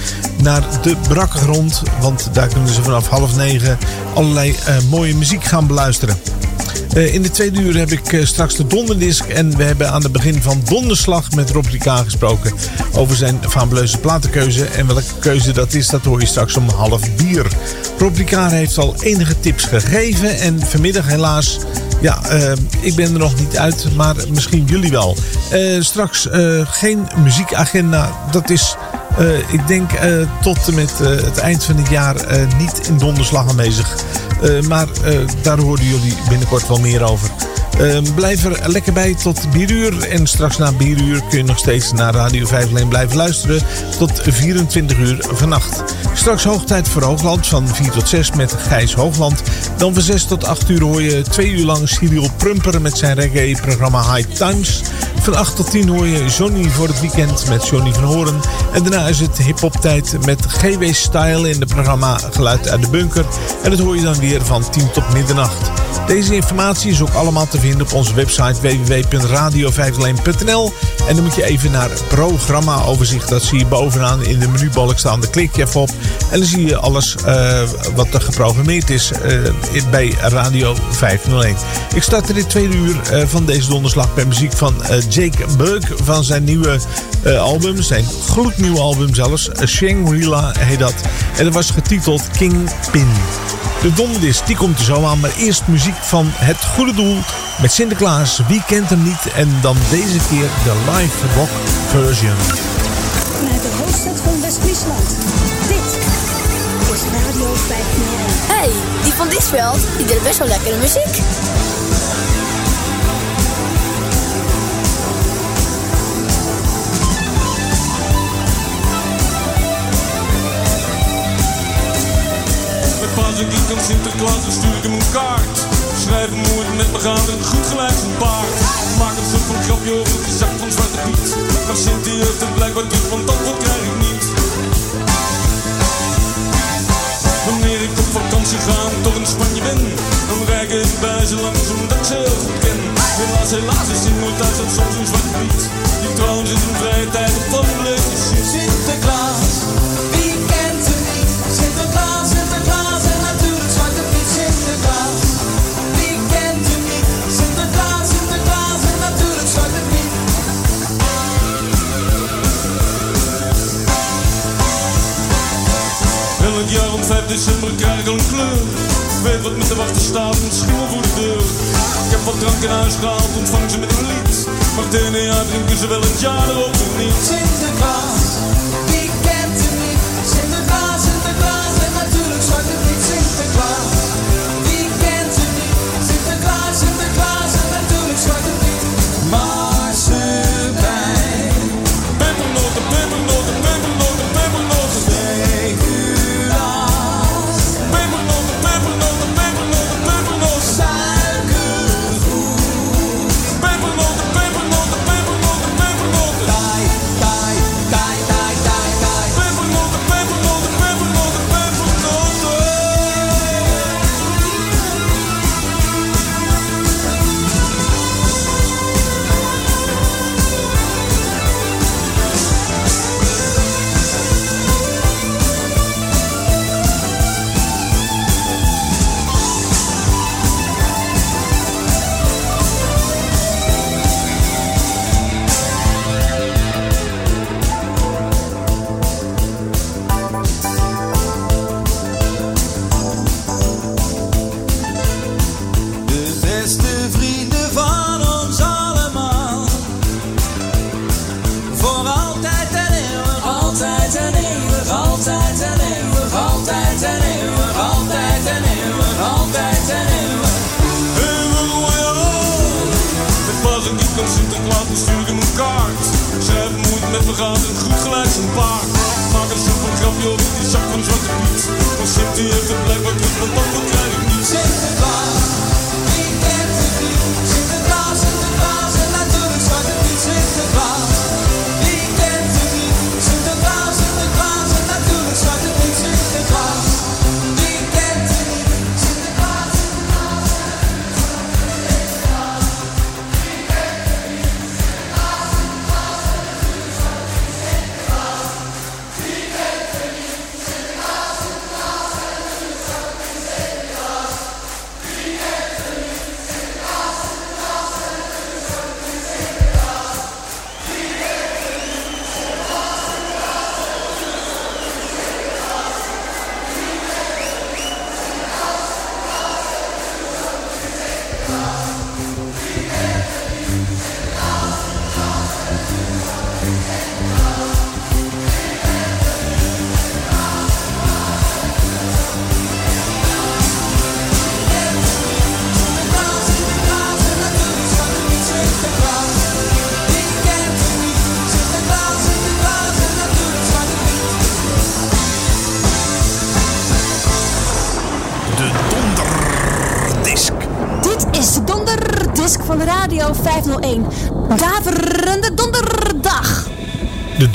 Speaker 8: Naar de Brakkengrond, want daar kunnen ze vanaf half negen allerlei eh, mooie muziek gaan beluisteren. Eh, in de tweede uur heb ik eh, straks de donderdisc. En we hebben aan het begin van Donderslag met Rob Ricard gesproken. Over zijn fabuleuze platenkeuze. En welke keuze dat is, dat hoor je straks om half bier. Rob heeft al enige tips gegeven. En vanmiddag helaas... Ja, ik ben er nog niet uit, maar misschien jullie wel. Straks geen muziekagenda. Dat is eh, ik denk eh, tot en met eh, het eind van het jaar niet in donderslag aanwezig. Maar daar horen jullie binnenkort wel meer over. Eh, blijf er lekker bij tot bieruur. En straks na bieruur kun je nog steeds naar Radio 5 alleen blijven luisteren. Tot 24 uur vannacht. Straks hoogtijd voor Hoogland van 4 tot 6 met Gijs Hoogland. Dan van 6 tot 8 uur hoor je twee uur lang Cyril Prumper met zijn reggae-programma High Times. Van 8 tot 10 hoor je Johnny voor het weekend met Johnny van Horen. En daarna is het hip-hop tijd met GW Style in het programma Geluid uit de Bunker. En dat hoor je dan weer van 10 tot middernacht. Deze informatie is ook allemaal te vinden op onze website www.radio501.nl. En dan moet je even naar programma overzicht. Dat zie je bovenaan in de menubalk staan. Daar klik je even op. En dan zie je alles eh, wat er geprogrammeerd is eh, bij Radio 501. Ik start er dit tweede uur eh, van deze donderslag bij muziek van Jake Bug van zijn nieuwe album. Zijn gloednieuwe album zelfs. Shangri-La heet dat. En dat was getiteld Kingpin. De donderdis, die komt er zo aan. Maar eerst muziek van Het Goede Doel met Sinterklaas. Wie kent hem niet? En dan deze keer de live rock version.
Speaker 1: Vanuit de hoofdstad van West-Friesland. Dit is Radio 501.
Speaker 10: hey, die van Disveld, die deed best wel lekkere muziek.
Speaker 27: Met paas en kiek aan Sinterklaas, dan stuur ik hem een kaart. Hoe het met me gaat en goed gelijk paard. Maak een soort van grapje over het gezak van Zwarte Piet. Maar Sint die heeft het blijkbaar druk, want antwoord krijg ik niet. Wanneer ik op vakantie ga toch in Spanje ben, dan rijk ik bij ze langs omdat ze heel goed ken. Helaas, helaas is nooit thuis, dat soms een Zwarte Piet. Die trouwens in zijn vrije tijd op van bleef is Sinterklaas. December krijg ik een kleur. Weet wat me te wachten staat, een schimmel voor de deur. Ik heb wat drank in huis gehaald, ontvang ze met een lied. Maar het ene jaar drinken ze wel het jaar erop weer niet.
Speaker 13: Sinterklaas,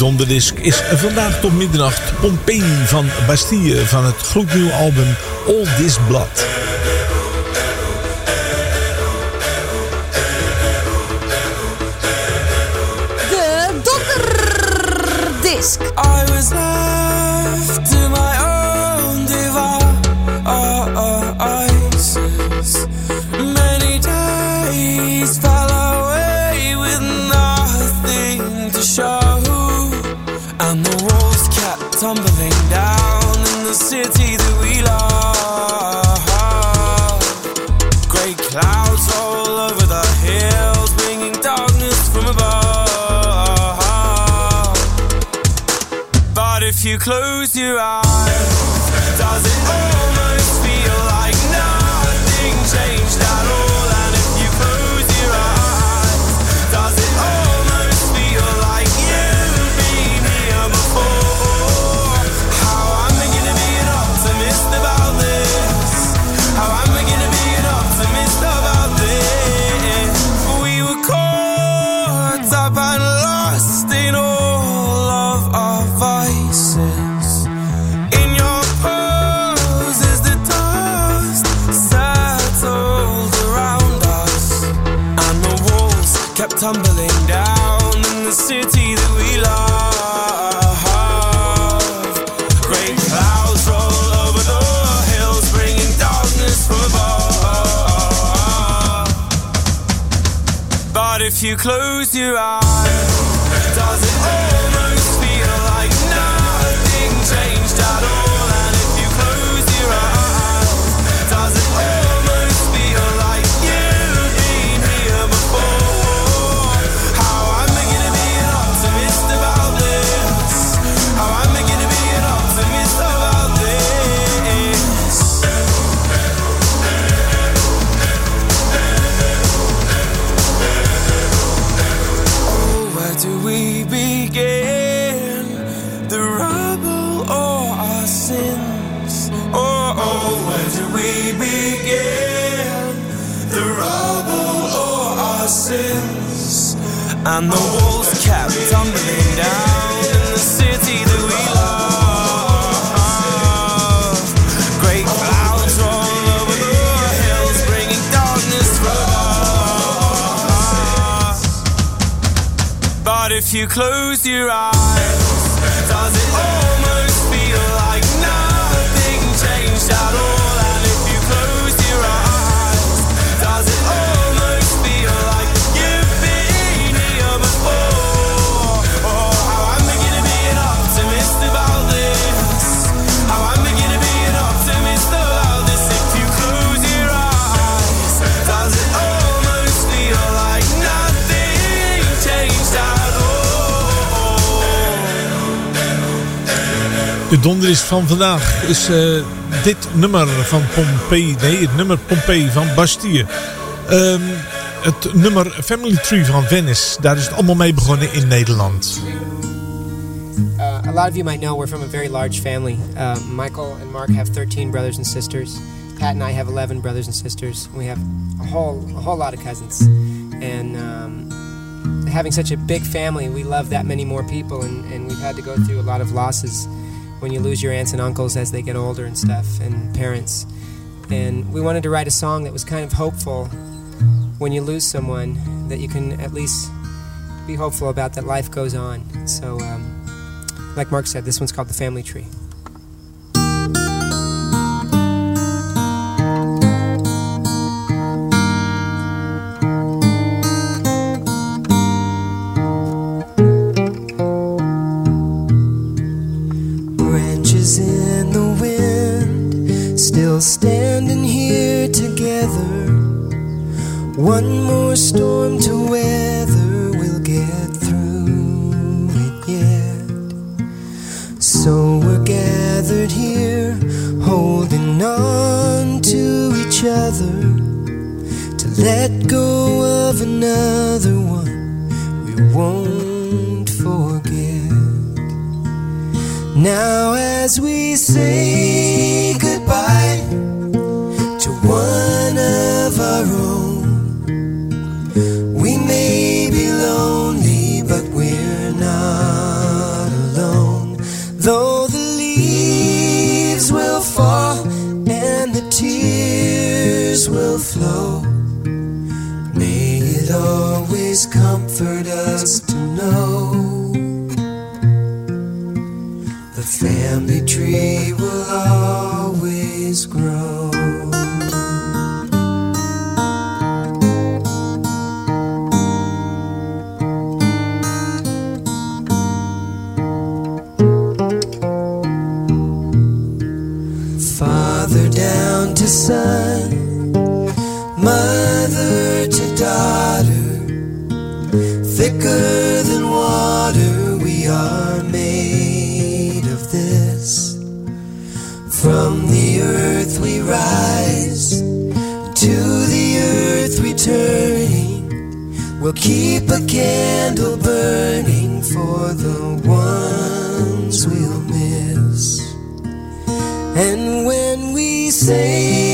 Speaker 28: donderdisc
Speaker 29: is
Speaker 8: vandaag tot middernacht Pompeii van Bastille van het gloednieuw album All This Blood.
Speaker 30: You are. you right.
Speaker 8: donder is van vandaag is eh, dit nummer van Pompey, Nee, het nummer Pompey van Bastille. Ehm, het nummer Family Tree van Venice. Daar is het allemaal mee begonnen in Nederland.
Speaker 31: Uh, a lot of you might know we're from a very large family. Uh, Michael and Mark have 13 brothers and sisters. Pat and I have 11 brothers and sisters. We have a whole, a whole lot of cousins. And... Um, having such a big family, we love that many more people, and, and we've had to go through a lot of losses when you lose your aunts and uncles as they get older and stuff, and parents. And we wanted to write a song that was kind of hopeful when you lose someone, that you can at least be hopeful about that life goes on. So, um, like Mark said, this one's called The Family Tree.
Speaker 13: Together. One more storm to weather, we'll get through it yet. So we're gathered here, holding on to each other to let go of another one we won't forget. Now, as we say goodbye to one of our own, we may be lonely, but we're not alone. Though the leaves will fall and the tears will flow, may it always comfort us to know. The family tree will always grow. Son, mother to daughter, thicker than water, we are made of this. From the earth we rise, to the earth returning. We'll keep a candle burning for the ones we'll miss. And when we say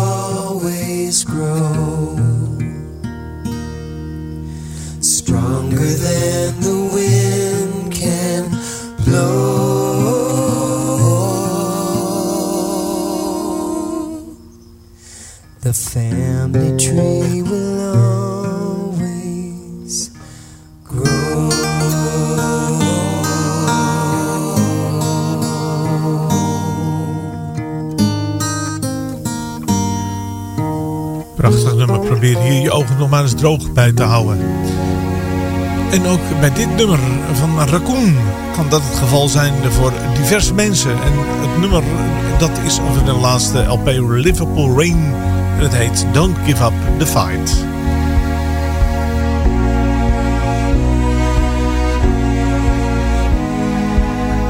Speaker 8: nog maar eens droog bij te houden. En ook bij dit nummer van Raccoon kan dat het geval zijn voor diverse mensen. En het nummer dat is over de laatste LP Liverpool Rain. En het heet Don't Give Up the Fight.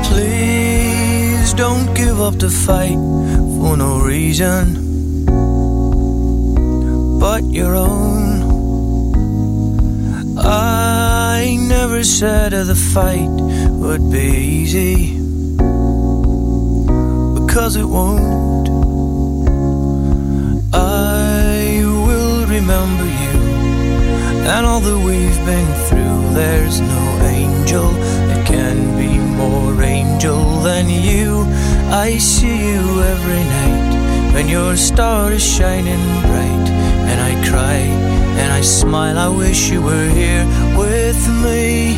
Speaker 13: Please don't give up the fight for no reason but your own. I never said that the fight would be easy because it won't. I will remember you and all that we've been through. There's no angel that can be more angel than you. I see you every night when your star is shining bright, and I cry and I smile. I wish you were here with me.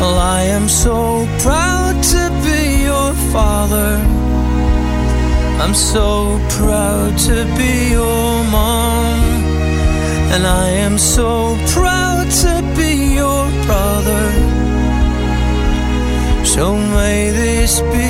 Speaker 13: Well, I am so proud to be your father. I'm so proud to be your mom. And I am so proud to be your brother. So may this be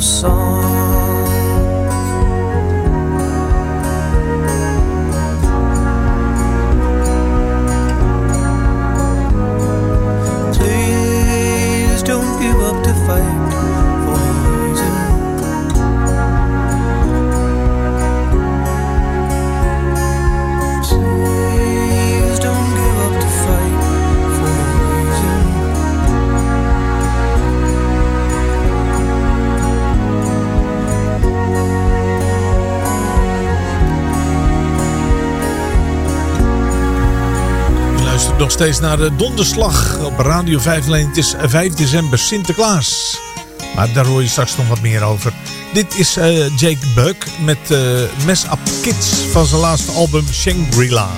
Speaker 13: song.
Speaker 8: Nog steeds naar de donderslag op Radio 5 alleen. Het is 5 december Sinterklaas. Maar daar hoor je straks nog wat meer over. Dit is eh, Jake Buck met eh Mess Up Kids van zijn laatste album Shangri-La.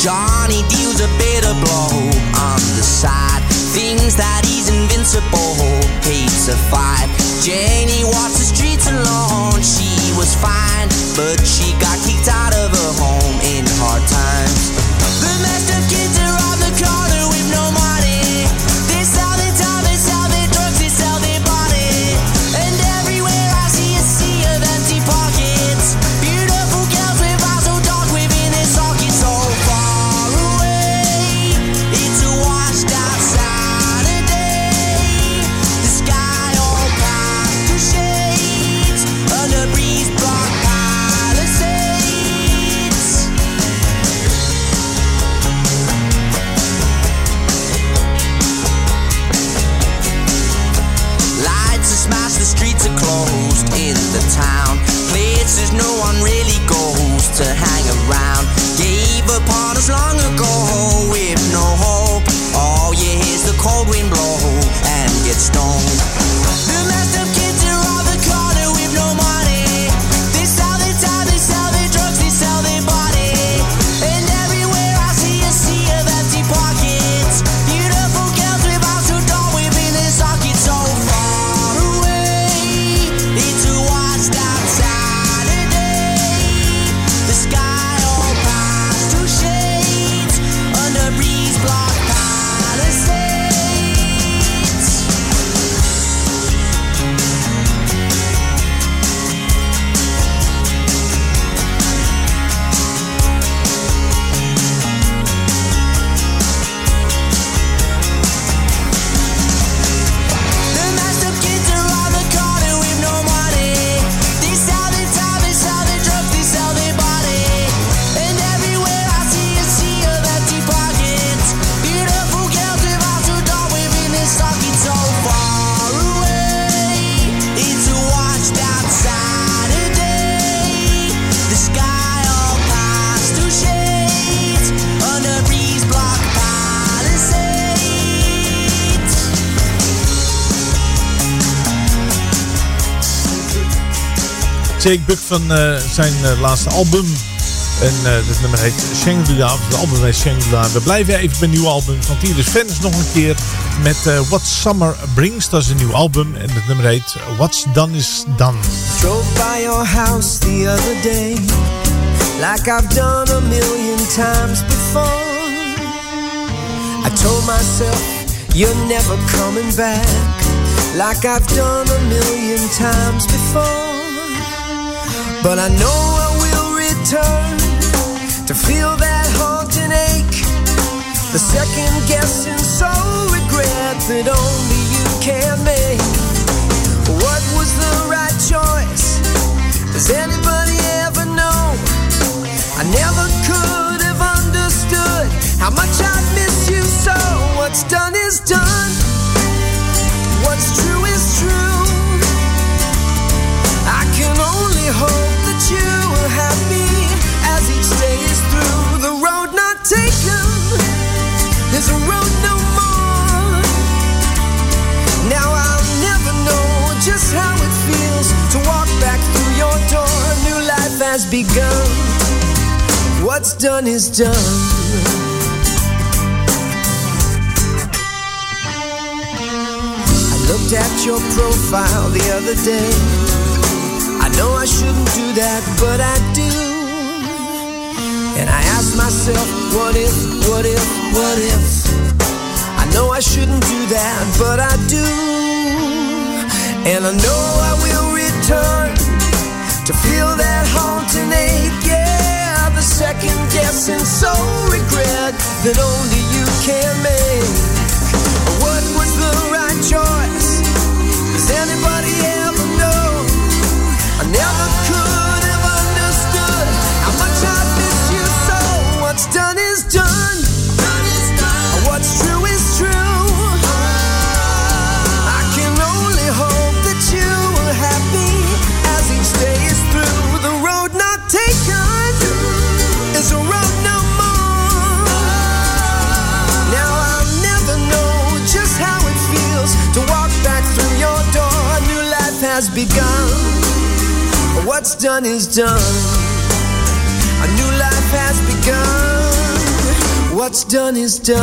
Speaker 26: Johnny deals a blow on the side. Things that he's invincible, hates a fight. Janie walks the streets alone. She was fine, but she got kicked out of her home in hard times. The messed up kids are on the corner with no money. To hang around. Gave up on us long ago with no hope. All you hear is the cold wind blow and get stoned.
Speaker 8: Jake Buck van eh, zijn eh, laatste album. En eh het nummer heet Shangri-La. Het album heet Shangri-La. We blijven even bij een nieuw album. Want hier is Fans nog een keer met eh, What Summer Brings. Dat is een nieuw album. En het nummer heet What's Done Is Done.
Speaker 13: Drove by your house the other day. like I've done a million times before. I told myself you're never coming back, like I've done a million times before. But I know I will return to feel that haunting ache, the second guessing soul regret that only you can make. What was the right choice? Does anybody ever know? I never could have understood how much I miss you so. What's done is done. What's true. Begun. What's done is done. I looked at your profile the other day. I know I shouldn't do that, but I do. And I ask myself, what if, what if, what if? I know I shouldn't do that, but I do. And I know I will return to feel that ache. Second guessing soul regret that only you can make. What was the right choice? What's done is done. A new life has begun. What's done is done.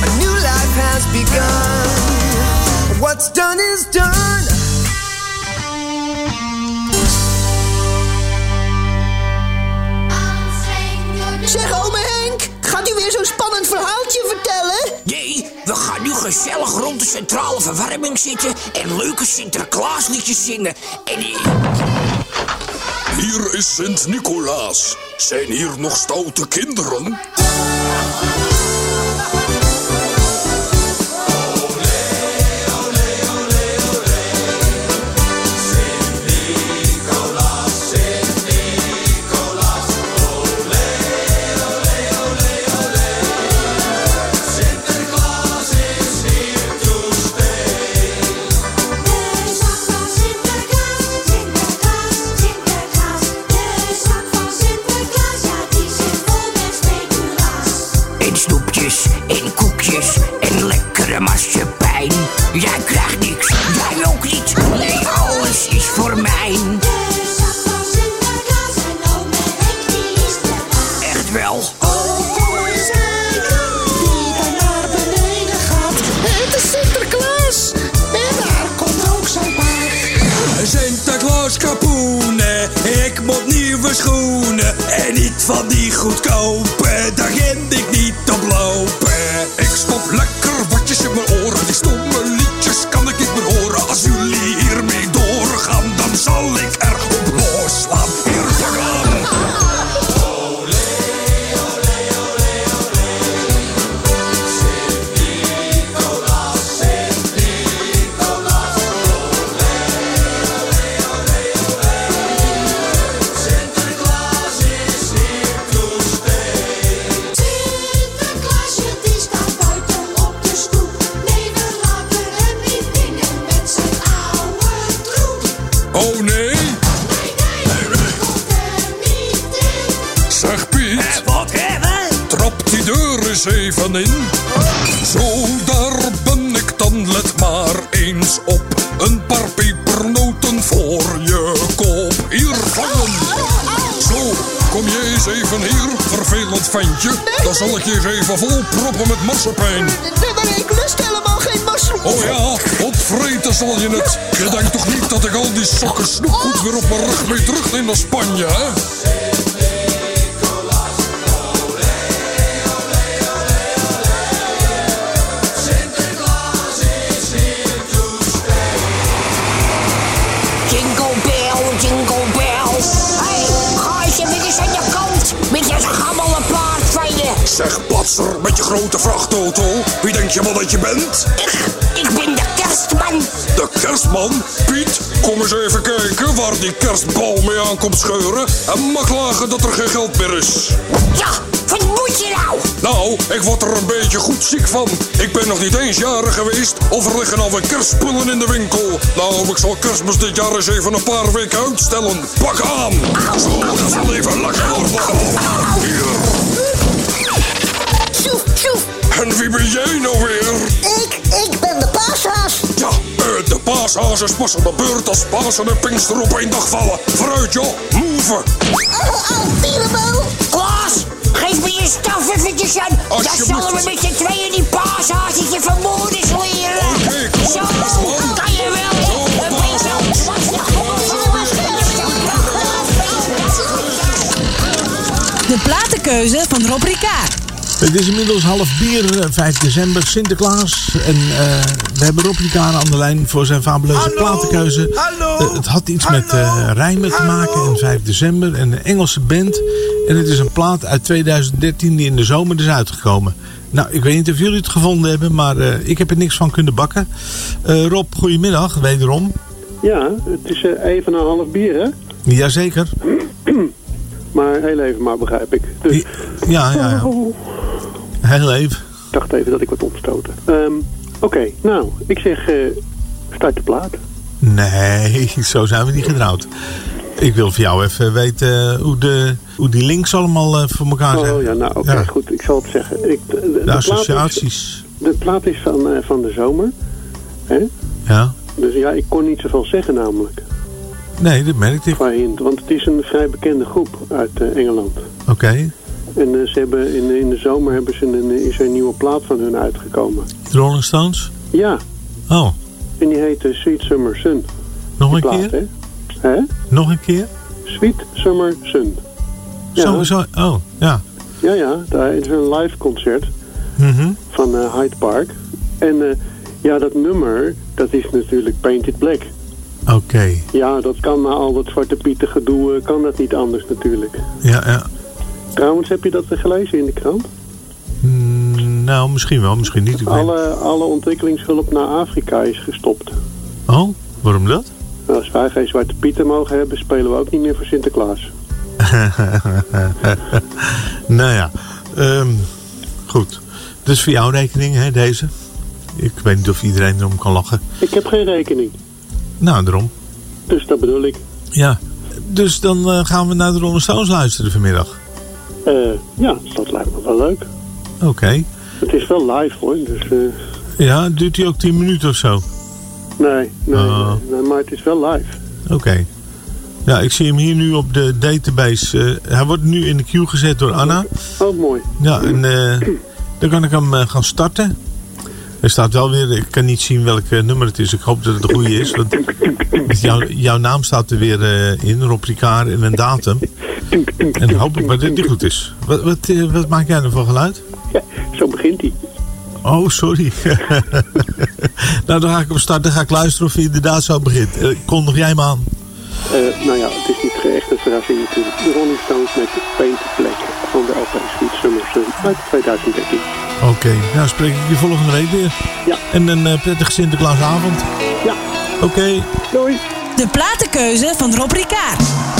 Speaker 13: A new life has begun. What's done is done.
Speaker 32: Gezellig rond de centrale verwarming zitten en leuke Sinterklaasliedjes zingen. En
Speaker 33: Hier is Sint-Nicolaas. Zijn hier nog stoute kinderen? Sokken snoepgoed weer op mijn rug mee terug neem naar Spanje, hè?
Speaker 32: Jingle bell, jingle bell. Hey, ga eens even eens aan je kant. Met je gammele paard van je.
Speaker 33: Zeg, patser, met je grote vrachtauto. Wie denk je wel dat je bent?
Speaker 32: Ik kerstman.
Speaker 33: De kerstman? Piet, kom eens even kijken waar die kerstbal mee aan komt scheuren. En mag lagen dat er geen geld meer is.
Speaker 32: Ja, wat moet je nou?
Speaker 33: Nou, ik word er een beetje goed ziek van. Ik ben nog niet eens jarig geweest of er liggen alweer kerstspullen in de winkel. Nou, ik zal kerstmis dit jaar eens even een paar weken uitstellen. Pak aan! Zo, dat zal even lekker worden. Is pas aan de beurt als Pasen en Pinkster op één dag vallen. Vooruit joh, move!
Speaker 34: Oh, oh, Pierebo.
Speaker 32: Klaas, geef me je staf eventjes aan. Dan zullen we met z'n tweeën die paashaasje vermoedens leren.
Speaker 33: Oké, kom
Speaker 32: Zo,
Speaker 33: op, kerstman.
Speaker 32: kan je wel,
Speaker 1: De platenkeuze van Rob Ricard.
Speaker 8: Het is inmiddels half bier, eh, 5 december, Sinterklaas. En eh, we hebben Rob Ricard aan de lijn voor zijn fabuleuze platenkeuze.
Speaker 23: hallo,
Speaker 8: Eh, het had iets met eh, rijmen te maken en 5 december en een Engelse band. En het is een plaat uit 2013 die in de zomer is uitgekomen. Nou, ik weet niet of jullie het gevonden hebben, maar eh, ik heb er niks van kunnen bakken. Eh, Rob, goedemiddag, wederom.
Speaker 35: Ja, het is eh, even een half bier, hè?
Speaker 8: Jazeker.
Speaker 35: Maar heel even maar, begrijp ik. Dus,
Speaker 8: Ja, ja, ja. Heel even.
Speaker 35: Ik dacht even dat ik wat ontstoten. Ehm, Oké, nou, ik zeg, eh start de plaat.
Speaker 8: Nee, zo zijn we niet getrouwd. Ik wil voor jou even weten eh, hoe, de, hoe die links allemaal eh, voor elkaar zijn.
Speaker 35: Oh ja, nou oké,
Speaker 8: Ja.
Speaker 35: goed. Ik zal het zeggen. Ik, de, de- de plaat is-
Speaker 8: associaties.
Speaker 35: de plaat is van, van de zomer. Hè?
Speaker 8: Ja.
Speaker 35: Dus ja, ik kon niet zoveel zeggen namelijk.
Speaker 8: Nee, dat merkte ik.
Speaker 35: Hint, want het is een vrij bekende groep uit eh, Engeland.
Speaker 8: Oké.
Speaker 35: En eh, ze hebben in, in de zomer hebben ze een, is er een nieuwe plaat van hun uitgekomen.
Speaker 8: De Rolling Stones?
Speaker 35: Ja,
Speaker 8: Oh,
Speaker 35: en die heet eh, Sweet Summer Sun.
Speaker 8: nog een
Speaker 35: plaat,
Speaker 8: keer?
Speaker 35: Hè? Hè?
Speaker 8: Nog een keer?
Speaker 35: Sweet Summer Sun.
Speaker 8: Zo, zo, oh, ja.
Speaker 35: Ja, ja, daar is een live concert
Speaker 8: Mhm.
Speaker 35: van eh, Hyde Park. En eh, ja, dat nummer, dat is natuurlijk Painted Black.
Speaker 8: Oké.
Speaker 35: Ja, dat kan na al dat Zwarte Pieten gedoe, eh, kan dat niet anders natuurlijk.
Speaker 8: Ja, ja.
Speaker 35: Trouwens, heb je dat gelezen in de krant?
Speaker 8: Mm, nou, misschien wel, misschien niet. Ik weet-
Speaker 35: Alle, alle ontwikkelingshulp naar Afrika is gestopt.
Speaker 8: Oh, waarom dat?
Speaker 35: Nou, als wij geen Zwarte Pieten mogen hebben, spelen we ook niet meer voor Sinterklaas.
Speaker 8: nou ja, ehm, goed. Dus voor jouw rekening, hè, deze. Ik weet niet of iedereen erom kan lachen.
Speaker 35: Ik heb geen rekening,
Speaker 8: Nou, daarom.
Speaker 35: dus dat bedoel ik.
Speaker 8: Ja. Dus dan eh, gaan we naar de Rolling Stones luisteren vanmiddag.
Speaker 35: Eh, ja, dat lijkt me wel leuk.
Speaker 8: Oké.
Speaker 35: Het is wel live hoor, dus... eh,
Speaker 8: Ja, duurt die ook 10 minuten of zo?
Speaker 35: nee, nee, nee, maar het is wel live.
Speaker 8: Oké. Ja, ik zie hem hier nu op de database. Hij wordt nu in de queue gezet door Anna.
Speaker 35: Oh, mooi.
Speaker 8: Ja, en dan kan ik hem gaan starten. Er staat wel weer, ik kan niet zien welk eh, nummer het is. Ik hoop dat het de goede is. Want jouw, naam staat er weer eh, in, Rob Ricard, en een datum. En hoop ik maar dat die goed is. Wat, wat, eh, wat maak jij nou voor geluid?
Speaker 35: Zo begint hij.
Speaker 8: Oh, sorry. nou, dan ga ik op start. Dan ga ik luisteren of hij inderdaad zo begint. Kondig jij hem aan.
Speaker 35: Nou ja, het is niet echt een verrassing natuurlijk. De Rolling Stones met Painted Black van de LP Sweet Summer Sun uit 2013.
Speaker 8: Oké, nou spreek ik je volgende week weer.
Speaker 35: Ja.
Speaker 8: En een eh, prettige Sinterklaasavond.
Speaker 35: Ja.
Speaker 8: Oké.
Speaker 35: Doei.
Speaker 1: De platenkeuze van Rob Ricard.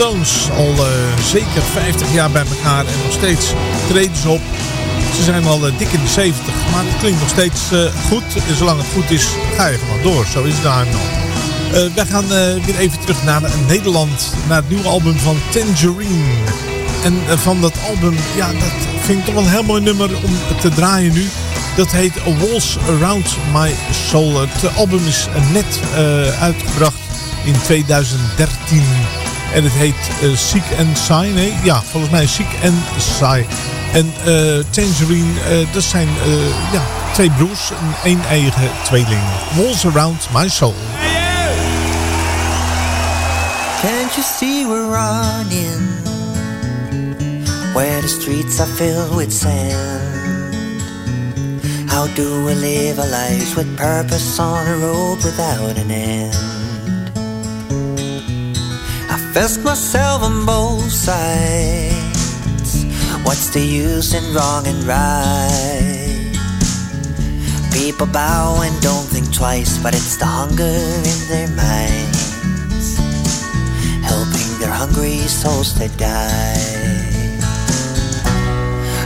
Speaker 8: Al eh, zeker 50 jaar bij elkaar en nog steeds treden ze op. Ze zijn al eh, dik in de 70, maar het klinkt nog steeds eh, goed. En zolang het goed is, ga je gewoon door. Zo is het daar nog. Wij gaan weer even terug naar Nederland, naar het nieuwe album van Tangerine. En van dat album, ja, dat vind ik toch wel een heel mooi nummer om te draaien nu. Dat heet Walls Around My Soul. Het album is net uitgebracht in 2013. En het heet eh Seek and Sigh. Nee, ja, volgens mij Seek and Sigh. En eh, Tangerine, eh, dat zijn eh, ja, twee broers en één eigen tweeling. Walls Around My Soul.
Speaker 15: Can't you see we're running where the streets are filled with sand? How do we live our lives with purpose on a road without an end? Fest myself on both sides. What's the use in wrong and right? People bow and don't think twice, but it's the hunger in their minds helping their hungry souls to die.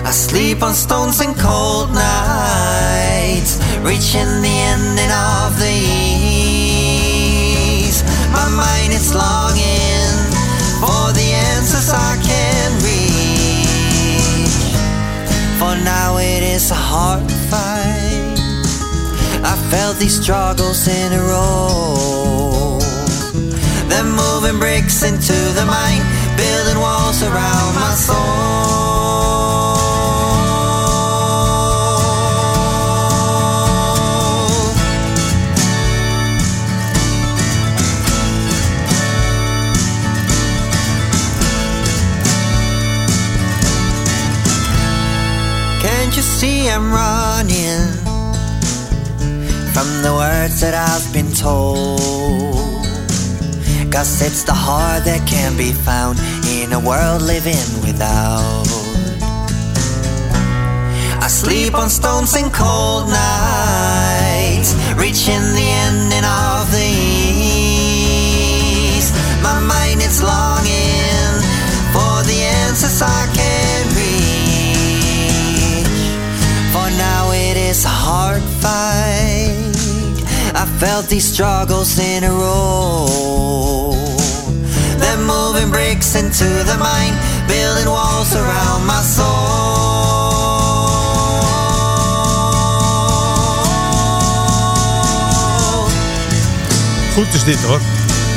Speaker 15: I sleep on stones and cold nights, reaching the ending of the east. My mind is longing now it is a hard fight. I felt these struggles in a row. Them moving bricks into the mind, building walls around my soul. I'm running from the words that I've been told? Cause it's the heart that can be found in a world living without. I sleep on stones and cold nights, reaching the ending of the east. My mind is longing fight. I felt these struggles in a row. Then moving bricks into the mind, building walls around my soul.
Speaker 8: Goed is dit hoor.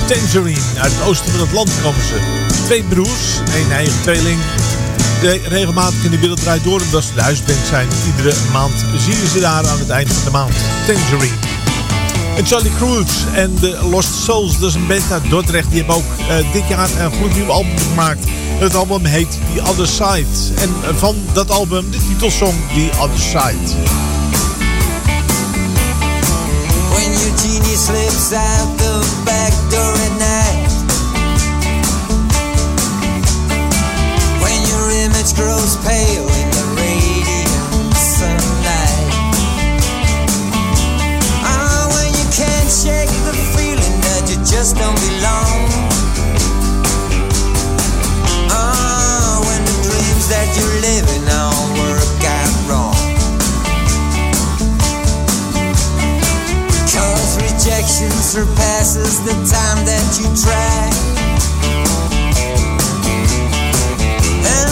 Speaker 8: Tangerine, uit het oosten van het land komen ze. Twee broers, één eigen tweeling, Regelmatig in de wereld draait door omdat ze de huisband zijn. Iedere maand zie je ze daar aan het eind van de maand. Tangerine. En Charlie Cruz en de Lost Souls, dat is een band uit Dordrecht. Die hebben ook eh, dit jaar een goed nieuw album gemaakt. Het album heet The Other Side. En van dat album de titelsong The Other Side.
Speaker 26: When your genie slips out the back door at night. Image grows pale in the radiant sunlight. Ah, when you can't shake the feeling that you just don't belong. Ah, when the dreams that you're living on work out wrong. Cause rejection surpasses the time that you try. And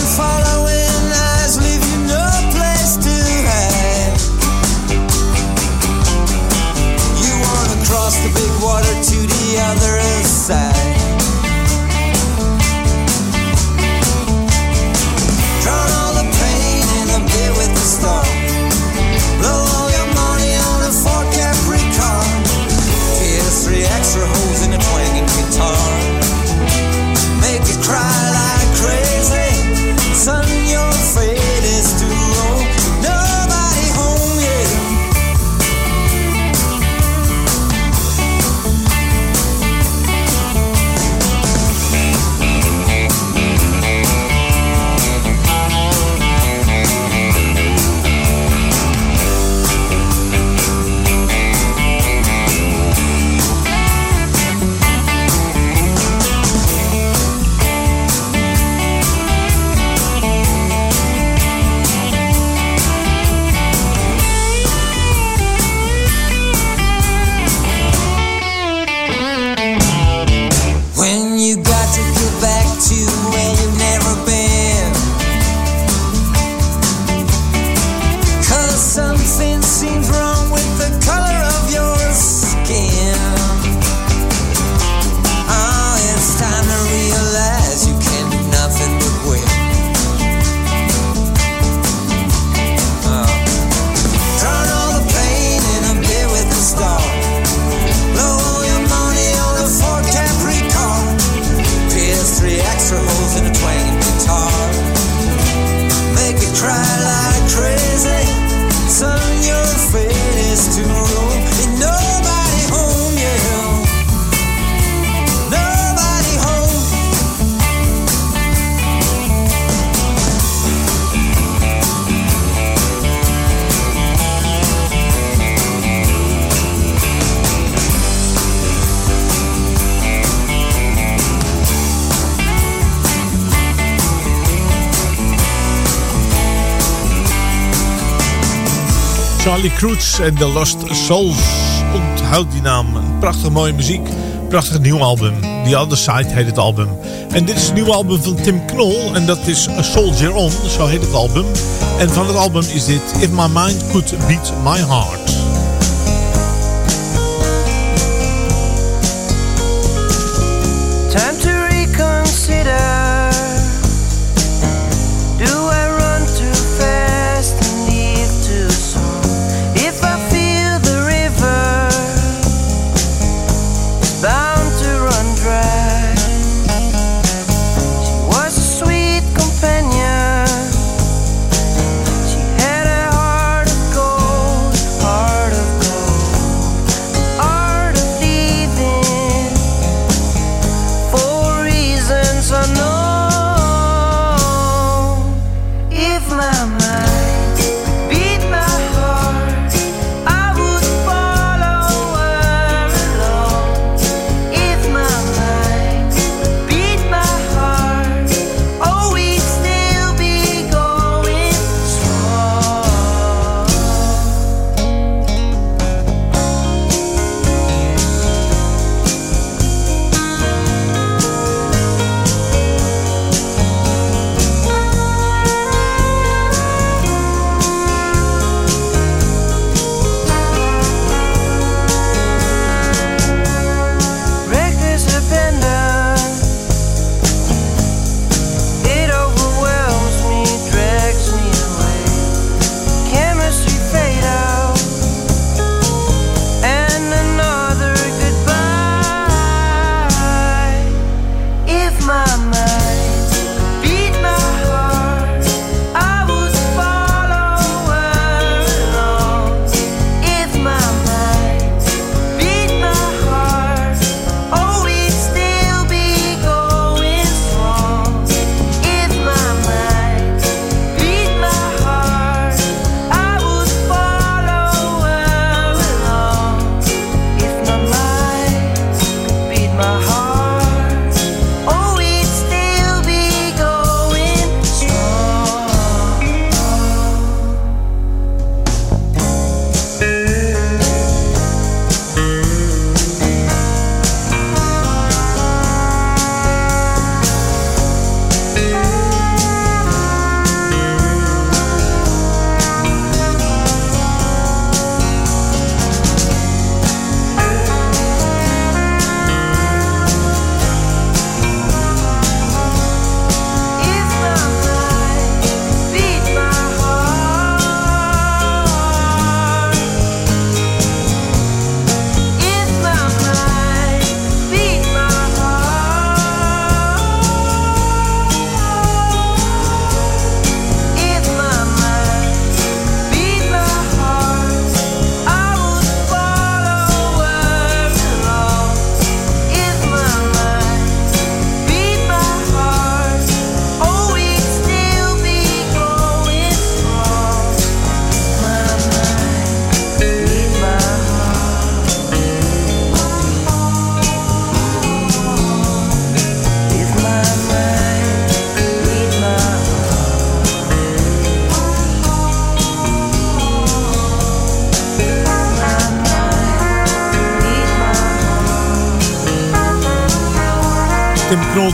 Speaker 8: en The Lost Souls. Onthoud die naam. Prachtig mooie muziek. Prachtig nieuw album. The Other Side heet het album. En dit is het nieuwe album van Tim Knol. En dat is A Soldier On. Zo heet het album. En van het album is dit If My Mind Could Beat My Heart.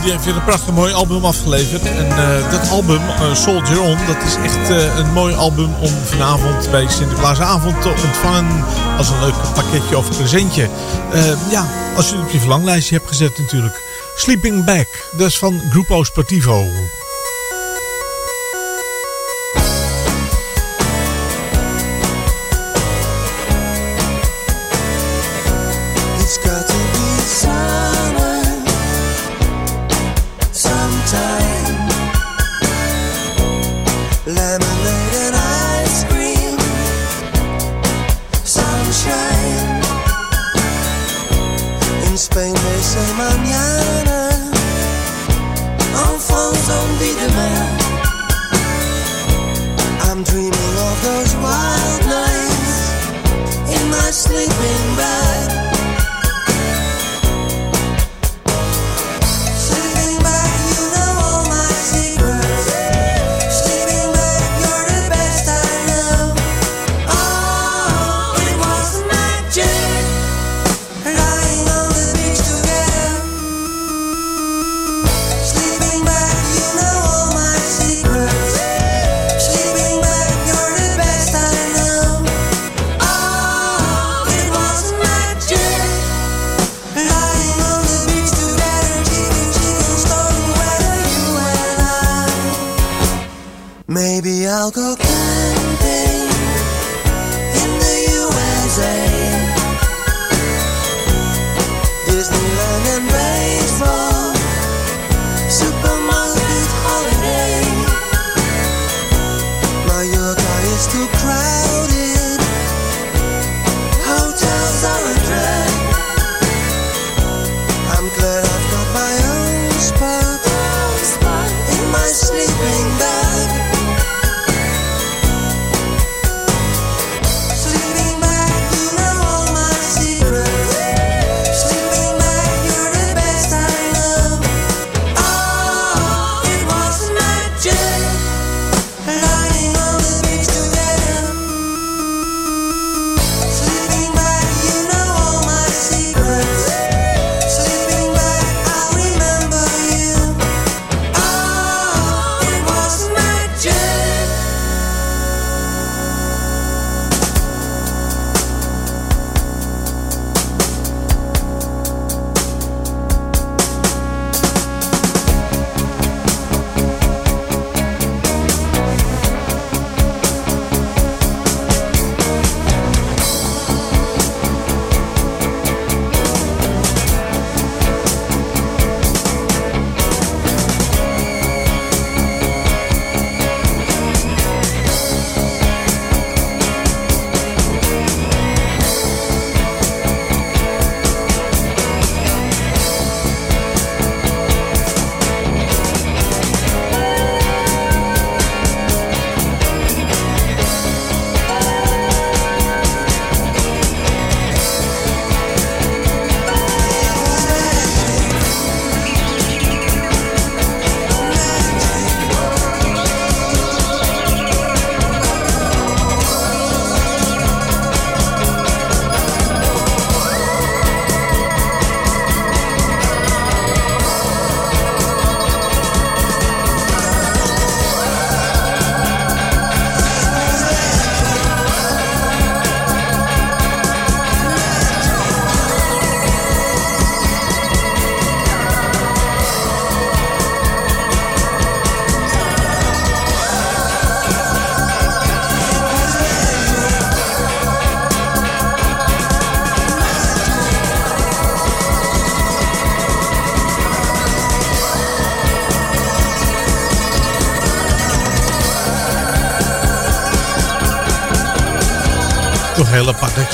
Speaker 13: Die heeft weer een prachtig mooi album afgeleverd. En eh, dat album, eh, Soldier On, dat is echt eh, een mooi album om vanavond bij Sinterklaasavond te ontvangen. Als een leuk pakketje of presentje. Ja, als je het op je verlanglijstje hebt gezet natuurlijk. Sleeping Back, dat is van Grupo Sportivo.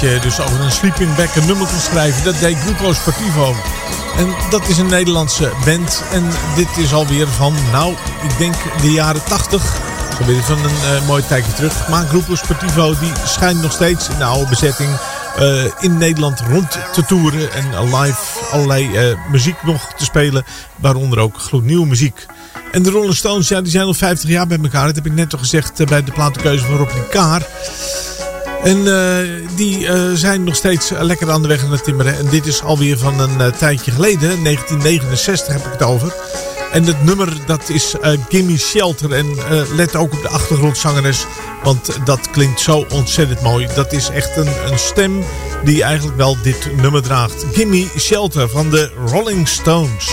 Speaker 13: Dus over een sleeping bag een nummer kan schrijven. Dat deed Grupo Sportivo. En dat is een Nederlandse band. En dit is alweer van, nou, ik denk de jaren 80. Zo weer van een eh, mooi tijdje terug. Maar Grupo Sportivo die schijnt nog steeds in de oude bezetting eh, in Nederland rond te toeren. En live allerlei eh, muziek nog te spelen. Waaronder ook gloednieuwe muziek. En de Rolling Stones, ja, die zijn al 50 jaar bij elkaar. Dat heb ik net al gezegd bij de platenkeuze van Rob Kaar.
Speaker 8: En eh, die eh, zijn nog steeds lekker aan de weg aan het timmeren. En dit is alweer van een eh, tijdje geleden. 1969 heb ik het over. En het nummer dat is Gimme Shelter. En let ook op de achtergrondzangeres. Want dat klinkt zo ontzettend mooi. Dat is echt een, een stem die eigenlijk wel dit nummer draagt. Gimme Shelter van de Rolling Stones.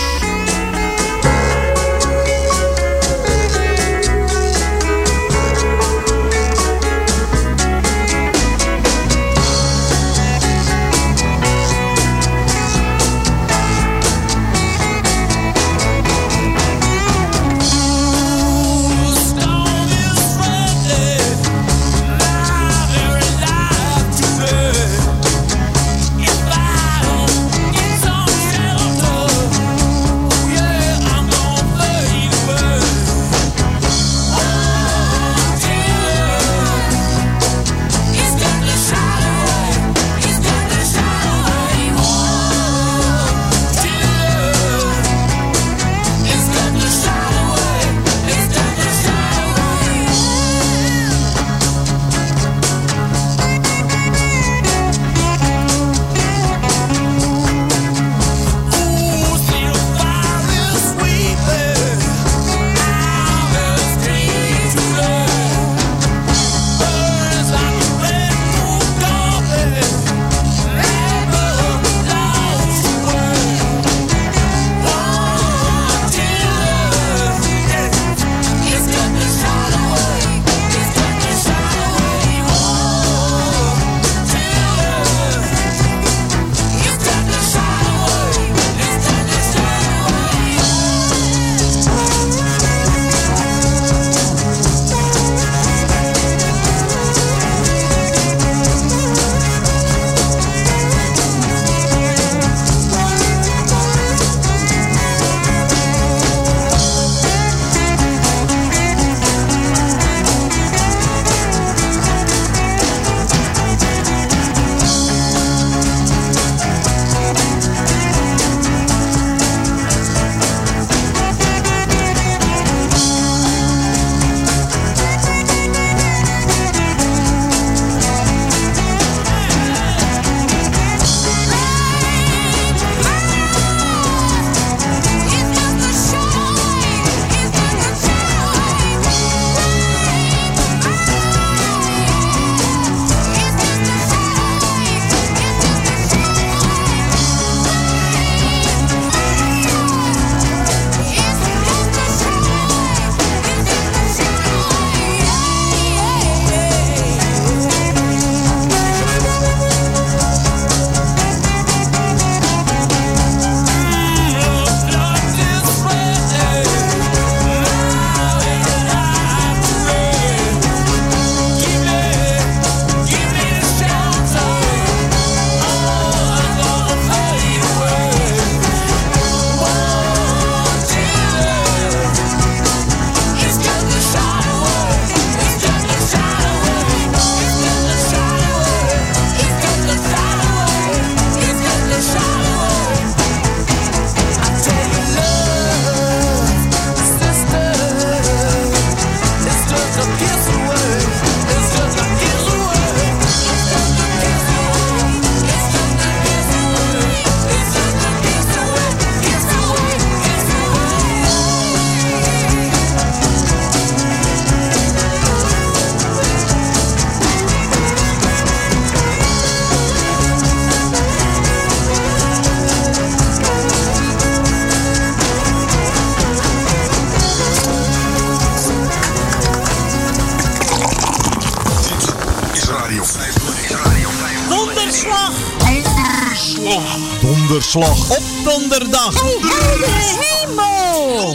Speaker 1: Donderslag
Speaker 14: op donderdag.
Speaker 1: Oh, heldere hemel!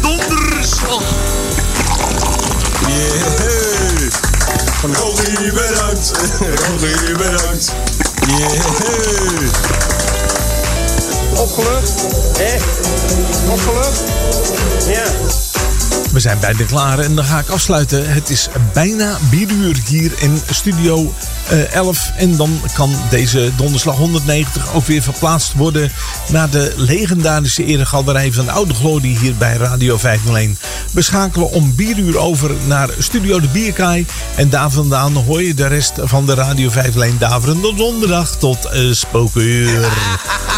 Speaker 14: Donderslag. Yeah. Rogie, bedankt. Rogie, bedankt. Yeah.
Speaker 36: Opgelucht? Hè? Opgelucht? Ja.
Speaker 8: We zijn bijna klaar en dan ga ik afsluiten. Het is bijna bieruur hier in studio eh, 11. En dan kan deze donderslag 190 ook weer verplaatst worden naar de legendarische eregalerij van de Oude Glorie hier bij Radio 501. We schakelen om bieruur over naar Studio de Bierkaai. En daar vandaan hoor je de rest van de Radio 501 Daverende Donderdag tot uh, spookuur.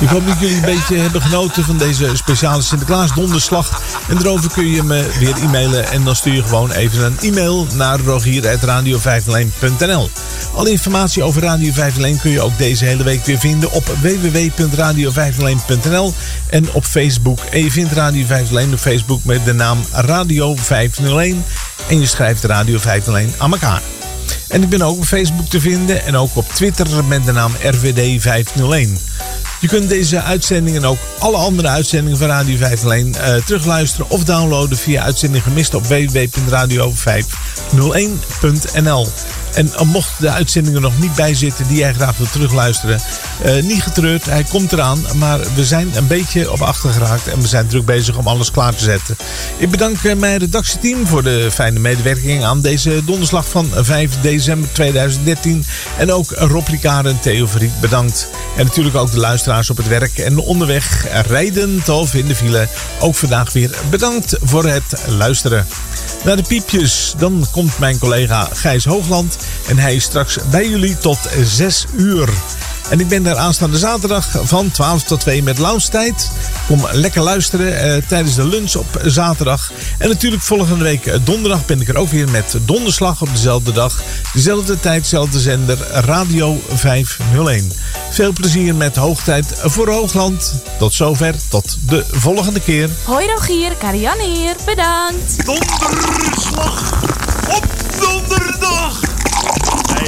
Speaker 8: Ik hoop dat jullie een beetje hebben genoten van deze speciale Sinterklaas donderslag. En daarover kun je me weer e-mailen. En dan stuur je gewoon even een e-mail naar rogier.radio501.nl Alle informatie over Radio 501 kun je ook deze hele week weer vinden op www.radio501.nl En op Facebook. En je vindt Radio 501 op Facebook met de naam Radio 501. En je schrijft Radio 501 aan elkaar. En ik ben ook op Facebook te vinden en ook op Twitter met de naam RVD 501. Je kunt deze uitzendingen en ook alle andere uitzendingen van Radio 501 uh, terugluisteren of downloaden via uitzending gemist op www.radio501.nl. En uh, mocht de uitzendingen nog niet bij zitten die jij graag wilt terugluisteren, uh, niet getreurd, hij komt eraan. Maar we zijn een beetje op achter geraakt en we zijn druk bezig om alles klaar te zetten. Ik bedank uh, mijn redactieteam voor de fijne medewerking aan deze donderslag van 5 december 2013. En ook Rob en Theo Verriet bedankt. En natuurlijk ook de luisteraars op het werk en onderweg, rijdend of in de file. Ook vandaag weer bedankt voor het luisteren. Naar de piepjes, dan komt mijn collega Gijs Hoogland. En hij is straks bij jullie tot 6 uur. En ik ben daar aanstaande zaterdag van 12 tot 2 met Lounge-tijd. Kom lekker luisteren eh, tijdens de lunch op zaterdag. En natuurlijk volgende week eh, donderdag ben ik er ook weer met donderslag op dezelfde dag. Dezelfde tijd, dezelfde zender, Radio 501. Veel plezier met Hoogtijd voor Hoogland. Tot zover, tot de volgende keer.
Speaker 37: Hoi Rogier, Karianne hier, bedankt.
Speaker 23: Donderslag op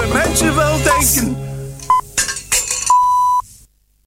Speaker 18: De mensen wel denken?